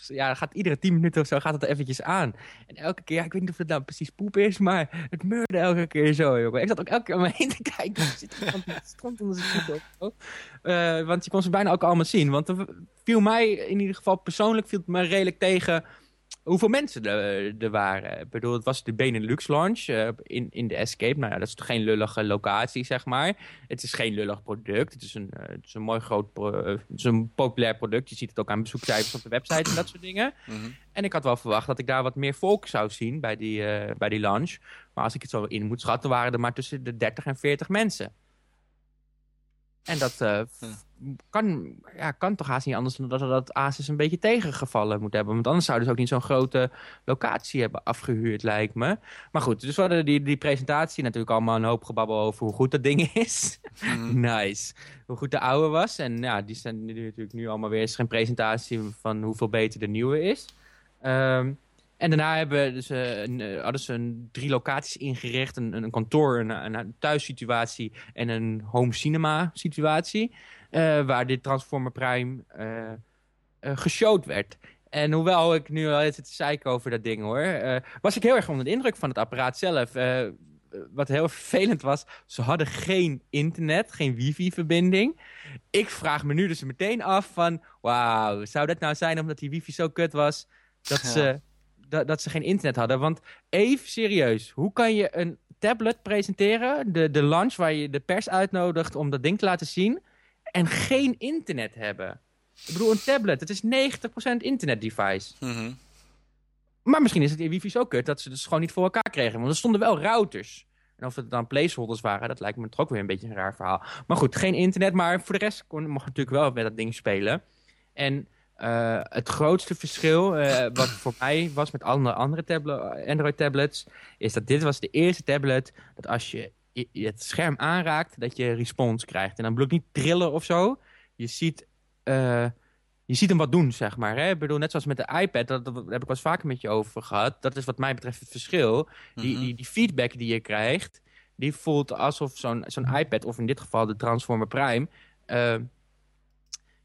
ja, gaat iedere tien minuten of zo gaat het eventjes aan. En elke keer, ja, ik weet niet of het nou precies poep is, maar het meurde elke keer zo. Ik zat ook elke keer om me heen te kijken. Er zit iemand met onder zijn voet. Uh, want je kon ze bijna ook allemaal zien. Want er viel mij, in ieder geval persoonlijk, viel het me redelijk tegen hoeveel mensen er, er, waren. Ik bedoel, het was de Benelux launch uh, in, in de Escape. Nou ja, dat is toch geen lullige locatie, zeg maar. Het is geen lullig product. Het is een, uh, het is een mooi groot, uh, het is een populair product. Je ziet het ook aan bezoekcijfers op de website en dat soort dingen. Mm -hmm. En ik had wel verwacht dat ik daar wat meer volk zou zien bij die, bij die launch. Maar als ik het zo in moet schatten, waren er maar tussen de 30 en 40 mensen. En dat uh, kan, ja, kan toch haast niet anders dan dat dat Asus een beetje tegengevallen moet hebben. Want anders zouden ze ook niet zo'n grote locatie hebben afgehuurd, lijkt me. Maar goed, dus we hadden die, die presentatie natuurlijk allemaal een hoop gebabbel over hoe goed dat ding is. Mm. nice. Hoe goed de oude was. En ja, die zijn natuurlijk nu allemaal weer eens een presentatie van hoeveel beter de nieuwe is. Um, en daarna hebben dus, uh, een, uh, hadden ze een, drie locaties ingericht. Een, een kantoor, een, een thuissituatie en een home cinema situatie. Uh, waar dit Transformer Prime geshowd werd. En hoewel ik nu al zit te zeiken over dat ding hoor... was ik heel erg onder de indruk van het apparaat zelf. wat heel vervelend was, ze hadden geen internet, geen wifi-verbinding. Ik vraag me nu dus meteen af van... Wauw, zou dat nou zijn omdat die wifi zo kut was... dat ze... Dat, dat ze geen internet hadden. Want even serieus, hoe kan je een tablet presenteren, de, de launch waar je de pers uitnodigt om dat ding te laten zien, en geen internet hebben? Ik bedoel, een tablet, het is 90% internet device. Mm Maar misschien is het in wifi zo kut dat ze het dus gewoon niet voor elkaar kregen. Want er stonden wel routers. En of het dan placeholders waren, dat lijkt me toch ook weer een beetje een raar verhaal. Maar goed, geen internet, maar voor de rest kon, mocht natuurlijk wel met dat ding spelen. En uh, het grootste verschil, uh, wat voor mij was met alle andere tablet, Android-tablets, is dat dit was de eerste tablet dat als je het scherm aanraakt, dat je respons krijgt. En dan bedoel ik niet trillen of zo. Je ziet, uh, je ziet hem wat doen, zeg maar. Hè? Ik bedoel, net zoals met de iPad, dat, dat, heb ik wel eens vaker met je over gehad. Dat is wat mij betreft het verschil. die, mhm. die, die, feedback die je krijgt, die voelt alsof zo'n zo'n iPad, of in dit geval de Transformer Prime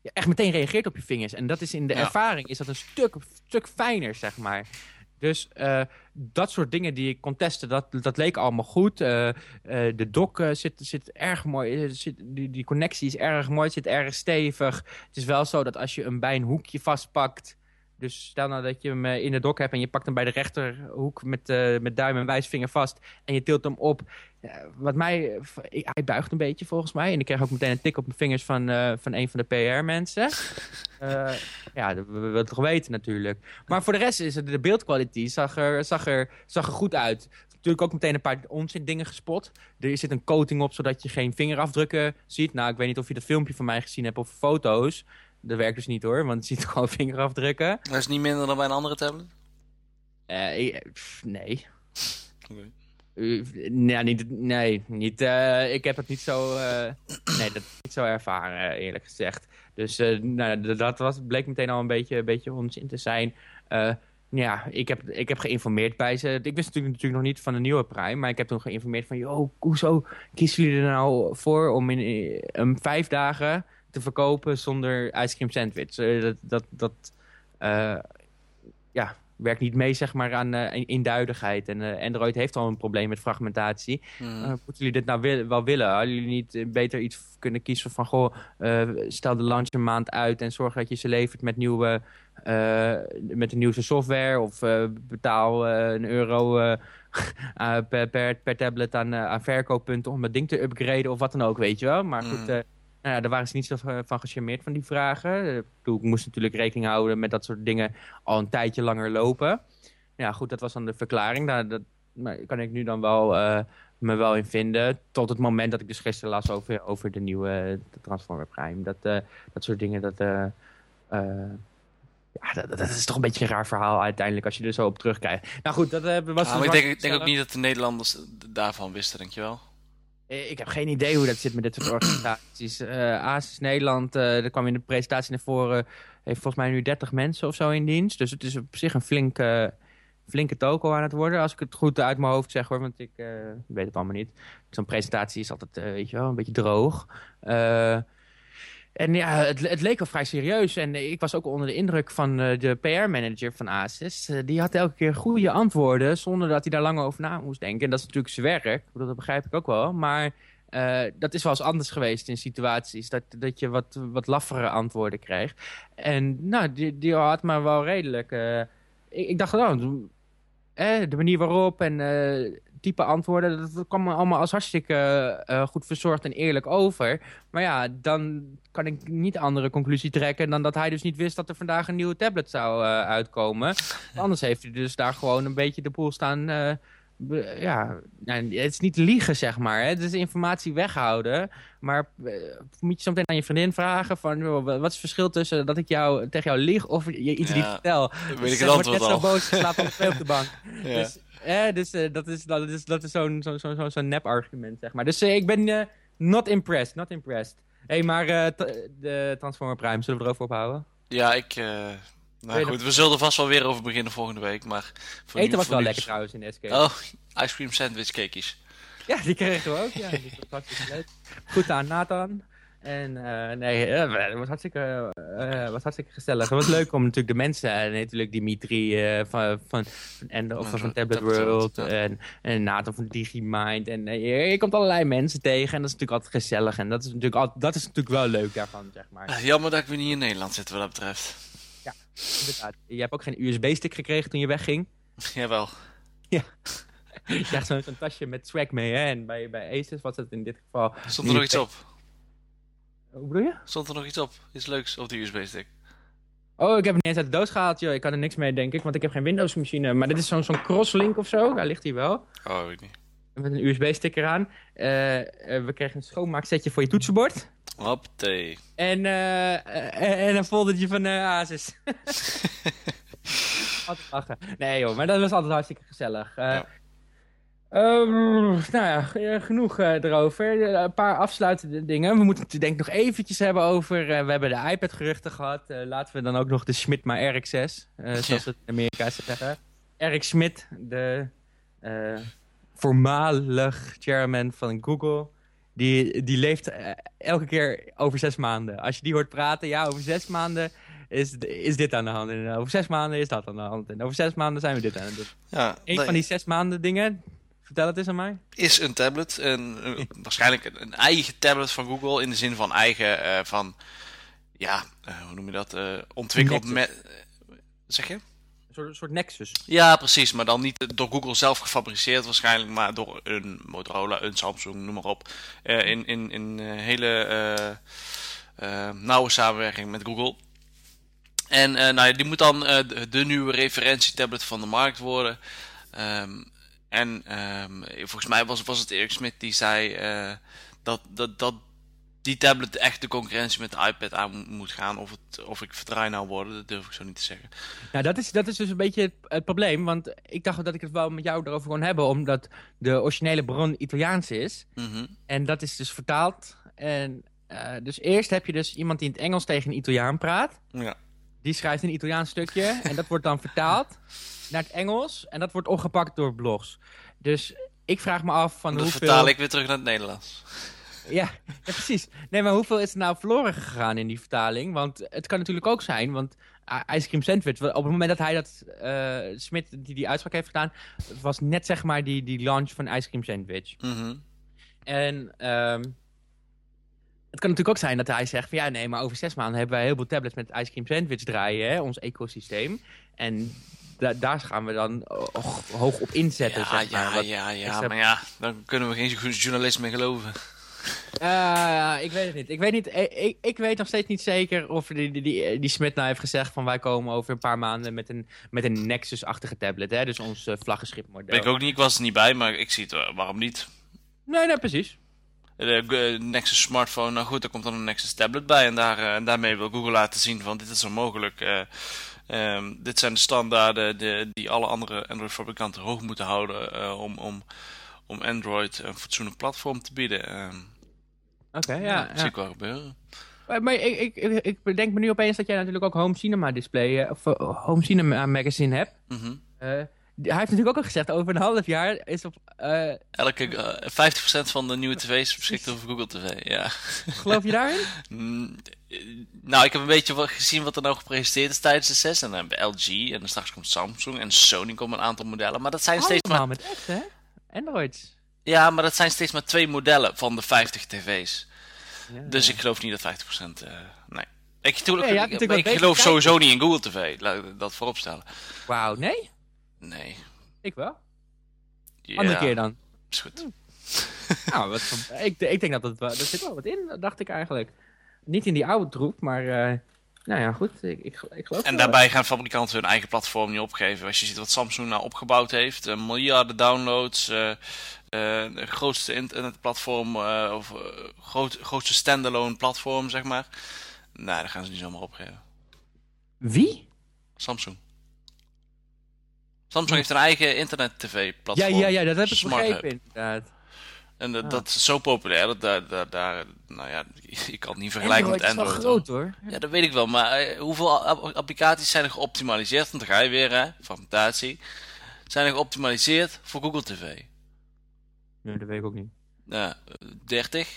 je echt meteen reageert op je vingers. En dat is in de ervaring is dat een stuk, stuk fijner, zeg maar. Dus uh, dat soort dingen die ik kon testen, dat, dat leek allemaal goed. Uh, uh, de dock zit, zit erg mooi, zit, die, die connectie is erg mooi, zit erg stevig. Het is wel zo dat als je hem bij een hoekje vastpakt... Dus stel nou dat je hem in de dock hebt en je pakt hem bij de rechterhoek met, uh, met duim en wijsvinger vast en je tilt hem op. wat mij, hij buigt een beetje volgens mij. En ik kreeg ook meteen een tik op mijn vingers van, uh, van een van de PR-mensen. ja, dat willen we toch weten natuurlijk. Maar voor de rest is het, de beeldkwaliteit zag er, zag, er, zag er goed uit. Natuurlijk ook meteen een paar onzin dingen gespot. Er zit een coating op zodat je geen vingerafdrukken ziet. Nou, ik weet niet of je dat filmpje van mij gezien hebt of foto's. Dat werkt dus niet hoor, want het ziet gewoon vingerafdrukken.
Dat is niet minder dan bij een andere tablet?
Uh, nee. Okay. Uh, nee, niet, nee, niet, uh, ik heb het niet zo, nee, dat niet zo ervaren, eerlijk gezegd. Dus nou, dat was, bleek meteen al een beetje, een beetje onzin te zijn. ja, ik heb, ik heb geïnformeerd bij ze. Ik wist natuurlijk, natuurlijk nog niet van de nieuwe Prime, maar ik heb toen geïnformeerd van, joh, hoezo kiezen jullie er nou voor om in, in vijf dagen te verkopen zonder ice cream sandwich. Uh, dat dat, dat uh, ja, werkt niet mee zeg maar, aan uh, induidigheid. En Android heeft al een probleem met fragmentatie. Mm. moeten jullie dit nou wil, wel willen? Hadden jullie niet beter iets kunnen kiezen van... Goh, stel de launch een maand uit en zorg dat je ze levert met, nieuwe, met de nieuwste software... of betaal een euro... per, per, per, tablet aan, aan verkooppunten om het ding te upgraden of wat dan ook, weet je wel. Maar goed, mm. Nou ja, daar waren ze niet zo van gecharmeerd van die vragen. Eh, ik moest natuurlijk rekening houden met dat soort dingen al een tijdje langer lopen. Ja, goed, dat was dan de verklaring. Daar dat, kan ik nu dan wel, uh, me wel in vinden. Tot het moment dat ik dus gisteren las over, over de nieuwe Transformer Prime. Dat, dat soort dingen, dat... Ja, dat, dat, is toch een beetje een raar verhaal uiteindelijk als je er zo op terugkijkt. Nou goed, dat was...
Maar ik denk, denk ook niet dat de Nederlanders daarvan wisten, dankjewel.
Ik heb geen idee hoe dat zit met dit soort organisaties. Uh, ASIS Nederland, uh, er kwam in de presentatie naar voren, heeft volgens mij nu 30 mensen of zo in dienst. Dus het is op zich een flinke, flinke toko aan het worden, als ik het goed uit mijn hoofd zeg hoor, want ik weet het allemaal niet. Zo'n presentatie is altijd, weet je wel, een beetje droog. En ja, het, het, leek wel vrij serieus. En ik was ook onder de indruk van uh, de PR-manager van ASIS. Uh, die had elke keer goede antwoorden, zonder dat hij daar lang over na moest denken. En dat is natuurlijk zijn werk, dat begrijp ik ook wel. Maar uh, dat is wel eens anders geweest in situaties. Dat, dat je wat, wat laffere antwoorden kreeg. En nou, die, die had maar wel redelijk... Ik, dacht, nou, de manier waarop en type antwoorden, dat kwam allemaal als hartstikke uh, goed verzorgd en eerlijk over. Maar ja, dan kan ik niet andere conclusie trekken dan dat hij dus niet wist dat er vandaag een nieuwe tablet zou uh, uitkomen. Anders heeft hij dus daar gewoon een beetje de boel staan... Uh, ja, nou, het is niet liegen, zeg maar. Hè. Het is informatie weghouden. Maar moet je zo meteen aan je vriendin vragen van... wat is het verschil tussen dat ik jou, tegen jou lieg of je iets ja, niet vertel?
Weet dus, ik het antwoord
net zo boos op de bank. ja. Dus eh, dus uh, dat is, dat is, dat is zo'n zo, zo, zo, zo nep-argument, zeg maar. Dus uh, ik ben uh, not impressed, not impressed. Hé, hey, maar de Transformer Prime, zullen we erover ophouden?
Ja, ik... Nou goed, we zullen er vast wel weer over beginnen volgende week, maar...
Eten was wel lekker trouwens in SK.
Oh, ice cream sandwich cakejes.
Ja, die kregen we ook, ja. Die was leuk. Goed aan Nathan. En uh, nee, uh, het was hartstikke, uh, was hartstikke gezellig. Het was leuk om natuurlijk de mensen, en natuurlijk Dimitri van, van, van, of van, Tablet World en, en Nathan van Digimind. En je, komt allerlei mensen tegen en dat is natuurlijk altijd gezellig. En dat is natuurlijk, altijd, dat is natuurlijk wel leuk daarvan, zeg maar.
Jammer dat ik weer niet in Nederland zit wat dat betreft.
Ja, inderdaad. Je hebt ook geen USB-stick gekregen toen je wegging?
Jawel.
Ja. Je krijgt zo'n tasje met swag mee, hè? En bij, bij Asus was het in dit geval...
Stond er nog iets op?
Hoe bedoel je?
Stond er nog iets op? Iets leuks op de USB-stick?
Oh, ik heb het niet eens uit de doos gehaald, joh. Ik kan er niks mee, denk ik, want ik heb geen Windows-machine. Maar dit is zo'n zo'n crosslink of zo. Daar ligt hij wel.
Oh, weet ik niet.
Met een USB-stick eraan. Uh, we kregen een schoonmaaksetje voor je toetsenbord.
Hoppatee.
En, uh, en een foldertje van Asus. altijd lachen. Nee joh, maar dat was altijd hartstikke gezellig. Ja. Um, nou ja, eh, genoeg uh, erover. Eh, een paar afsluitende dingen. We moeten het denk ik nog eventjes hebben over... Uh, we hebben de iPad-geruchten gehad. laten we dan ook nog de Schmidt maar RX6, zoals ja. het in Amerika zeggen. Eric Schmidt, de voormalig chairman van Google... Die, die leeft elke keer over zes maanden. Als je die hoort praten, ja, over zes maanden is, is dit aan de hand. En over zes maanden is dat aan de hand. En over zes maanden zijn we dit aan het doen. Ja, Eén van die zes maanden dingen, Vertel het eens aan mij.
Is een tablet. Een, waarschijnlijk een, eigen tablet van Google. In de zin van eigen uh, van... Ja, uh, hoe noem je dat? Uh, ontwikkeld met... zeg je?
Een soort, soort Nexus.
Ja, precies. Maar dan niet door Google zelf gefabriceerd waarschijnlijk. Maar door een Motorola, een Samsung, noem maar op. in, in, in hele nauwe samenwerking met Google. En nou ja, die moet dan de, de, nieuwe referentietablet van de markt worden. Um, en um, volgens mij was, was het Erik Smit die zei uh, dat, dat, dat die tablet echt de concurrentie met de iPad aan moet gaan. Of, het, of ik verdraai nou worden, dat durf ik zo niet te zeggen.
Nou, dat is, dat is dus een beetje het, het, probleem. Want ik dacht dat ik het wel met jou erover kon hebben. Omdat de originele bron Italiaans is. Mm -hmm. En dat is dus vertaald. En uh, dus eerst heb je dus iemand die in het Engels tegen een Italiaan praat.
Ja.
Die schrijft een Italiaans stukje. en dat wordt dan vertaald naar het Engels. En dat wordt opgepakt door blogs. Dus ik vraag me af van
dat
hoeveel...
vertaal ik weer terug naar het Nederlands.
Ja, ja, precies. Nee, maar hoeveel is er nou verloren gegaan in die vertaling? Want het kan natuurlijk ook zijn, want Ice Cream Sandwich, op het moment dat hij dat, uh, Smit die die uitspraak heeft gedaan, was net zeg maar die, die launch van Ice Cream Sandwich.
Mm -hmm.
En um, het kan natuurlijk ook zijn dat hij zegt van ja, nee, maar over zes maanden hebben wij heel veel tablets met Ice Cream Sandwich draaien, hè, ons ecosysteem. En da daar gaan we dan hoog op inzetten.
Ja,
zeg maar.
ja, ja, ja. Maar ja, dan kunnen we geen goed journalist meer geloven.
Uh, ik weet het niet. Ik weet, niet ik, ik weet nog steeds niet zeker of die, die, die, die Smit nou heeft gezegd van wij komen over een paar maanden met een, met een Nexus-achtige tablet. Hè? Dus ons uh, vlaggenschipmodel.
Ben ik ook niet, ik was er niet bij, maar ik zie het, waarom niet?
Nee, nee, precies.
De eh, Nexus smartphone, nou goed, er komt dan een Nexus tablet bij. En daar, eh, en daarmee wil Google laten zien van dit is zo mogelijk. eh, ehm, dit zijn de standaarden de, die alle andere Android-fabrikanten hoog moeten houden eh, om, om, om Android een fatsoenlijk platform te bieden. Ehm,
Oké,
ja,
ja. ja.
zie ik wel gebeuren.
Maar, ik, ik, ik, bedenk me nu opeens dat jij natuurlijk ook Home Cinema Display, eh, of eh, Home Cinema Magazine hebt.
Mhm.
Eh, hij heeft natuurlijk ook al gezegd, over een half jaar is op, eh,
Elke, eh, 50% van de nieuwe tv's beschikt over Google TV, ja.
geloof je daarin?
Mm, eh, Nou, ik heb een beetje gezien wat er nou gepresenteerd is tijdens de 6. En dan hebben we LG en dan straks komt Samsung en Sony komt een aantal modellen. Maar dat zijn steeds maar...
met apps, hè? Androids.
Ja, maar dat zijn steeds maar twee modellen van de 50 tv's.
Ja.
Dus ik geloof niet dat 50%... eh nee. Ik,
Nee,
geloof sowieso niet in Google TV. Laat ik dat vooropstellen.
Wauw, nee?
Nee.
Ik wel.
Ja,
Andere keer dan.
Is goed.
Nou, wat, van- ik, ik denk dat het wel, er zit wel wat in, dacht ik eigenlijk. Niet in die oude troep, maar eh, nou ja, goed, ik, ik, ik geloof
En
wel.
daarbij gaan fabrikanten hun eigen platform niet opgeven. Als je ziet wat Samsung nou opgebouwd heeft, eh, miljarden downloads, eh, de grootste internetplatform, of groot, grootste standalone platform, zeg maar. Nee, dat gaan ze niet zomaar opgeven.
Wie?
Samsung. Samsung heeft een eigen internet-tv
Ja, ja, ja, dat heb ik
Smart
begrepen
Hub.
inderdaad.
En dat,
Ah.
dat is zo populair, dat daar, daar, daar, nou ja, je kan het niet vergelijken met
is
Android.
wel
hoor.
groot hoor.
Ja, dat weet ik wel, maar eh, hoeveel app- applicaties zijn er geoptimaliseerd? Want dan ga je weer, hè, fragmentatie. Zijn er geoptimaliseerd voor Google TV?
Nee, dat weet ik ook niet.
Nou, eh, 30?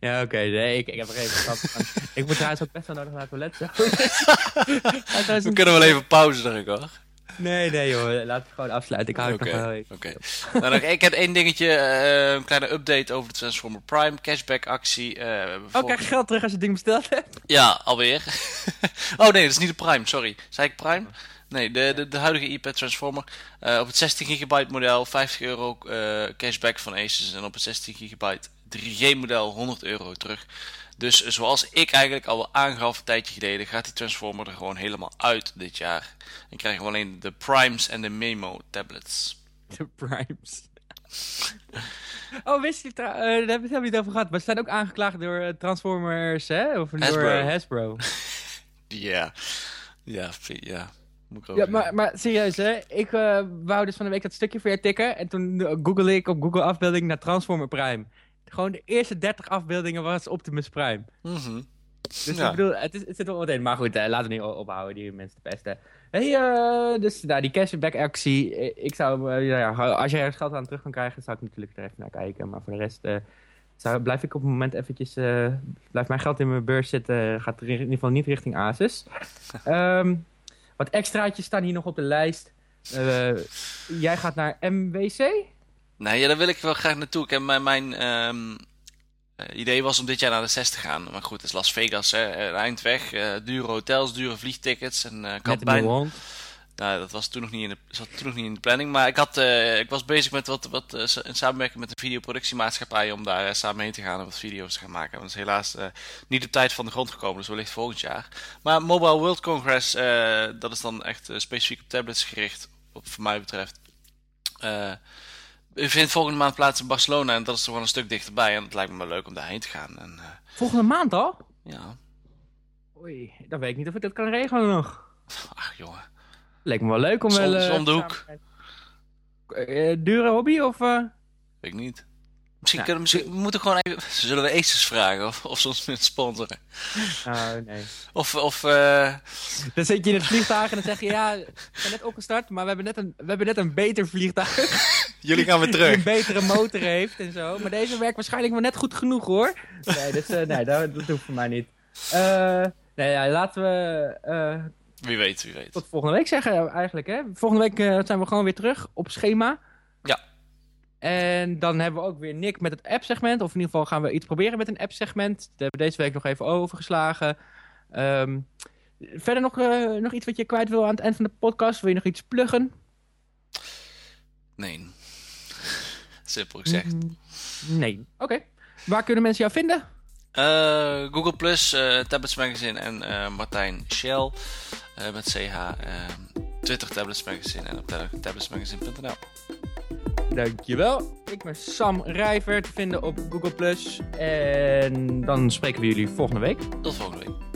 Ja, oké, nee, ik, ik heb er even van. Ik moet trouwens ook best wel nodig naar het toilet. zo.
We kunnen wel even pauze drukken, hoor.
Nee, nee joh, laten we gewoon afsluiten. Ik hou het
Oké,
nog wel even.
oké. Nou, ik heb één dingetje, eh, een kleine update over de Transformer Prime cashback actie. eh,
Oh, krijg je geld terug als je het ding besteld hebt?
Ja, alweer. oh nee, dat is niet de Prime, sorry. Zei ik Prime? Nee, de, de, de huidige iPad Transformer. Eh, op het 16 gigabyte model 50 euro cashback van Asus. En op het 16 gigabyte 3G model 100 euro terug. Dus zoals ik eigenlijk al aangaf een tijdje geleden, gaat die Transformer er gewoon helemaal uit dit jaar. En krijgen we alleen de Primes en de Memo tablets.
De primes. Oh, wist je, eh, daar hebben we het niet over gehad. Maar ze zijn ook aangeklaagd door eh, Transformers, hè? Of door
Hasbro.
eh, Hasbro.
Ja, ja, ja. Moet ik
Ja, maar, maar serieus, hè? Ik wou dus van de week dat stukje voor jij tikken. En toen google ik op Google afbeelding naar Transformer Prime. Gewoon de eerste 30 afbeeldingen was Optimus Prime.
Mhm.
Dus
Ja.
ik bedoel, het, is, het zit wel in. Maar goed, eh, laten we niet ophouden die mensen te pesten. Hey, eh, dus nou, die cashback actie. eh, Ik zou, ja, als jij er geld aan terug kan krijgen, zou ik natuurlijk er even naar kijken. Maar voor de rest zou, blijf ik op het moment eventjes... blijf mijn geld in mijn beurs zitten. Gaat in ieder geval niet richting Asus. Ehm, wat extraatjes staan hier nog op de lijst. Jij gaat naar MWC?
Nee, ja, daar wil ik wel graag naartoe. Ik heb mijn, mijn ehm, eh, idee was om dit jaar naar de 6 te gaan. Maar goed, het is Las Vegas, hè, eh, eind weg. eh, dure hotels, dure vliegtickets. En, eh, ik had bijna... Nou, dat was toen nog niet in de, zat toen nog niet in de planning. Maar ik, had, ik was bezig met wat, wat sa- een samenwerking met een videoproductiemaatschappij om daar eh, samen heen te gaan en wat video's te gaan maken. Want dat is helaas niet de tijd van de grond gekomen, dus wellicht volgend jaar. Maar Mobile World Congress, dat is dan echt specifiek op tablets gericht, wat voor mij betreft. Eh vindt volgende maand plaats in Barcelona en dat is toch wel een stuk dichterbij. En het lijkt me wel leuk om daarheen te gaan. En, eh,
Volgende maand al?
ja,
Oei, dan weet ik niet of ik dat kan regelen nog.
ach jongen.
Leek me wel leuk om
Som-
wel... eh,
som de hoek.
samen- Eh, dure hobby of...
Weet ik niet. Misschien, kunnen, misschien we moeten gewoon even. Zullen we Aces vragen of, of ze ons willen sponsoren?
Oh, nee.
Of, of eh,
Dan zit je in het vliegtuig en dan zeg je... Ja, we zijn net opgestart, maar we hebben net een, we hebben net een beter vliegtuig.
jullie gaan weer
Die een
terug.
betere motor heeft en zo. Maar deze werkt waarschijnlijk wel net goed genoeg, hoor. Nee, dus, nee dat, dat hoeft voor mij niet. Eh, nee, ja, laten we...
Wie weet, wie weet.
tot volgende week zeggen eigenlijk. Hè? Volgende week zijn we gewoon weer terug op schema. En dan hebben we ook weer Nick met het app-segment. Of in ieder geval gaan we iets proberen met een app-segment. Dat hebben we deze week nog even overgeslagen. Ehm, verder nog, eh, nog iets wat je kwijt wil aan het eind van de podcast? Wil je nog iets pluggen?
Nee. Simpel gezegd.
Mm, Nee. Oké. Waar kunnen mensen jou vinden?
Eh, Google Plus, eh, Tablets Magazine en eh, Martijn Shell eh, met CH. Twitter Tablets Magazine en op tabletsmagazine.nl.
Dankjewel. Ik ben Sam Rijver, te vinden op Google+. En dan spreken we jullie volgende week.
Tot volgende week.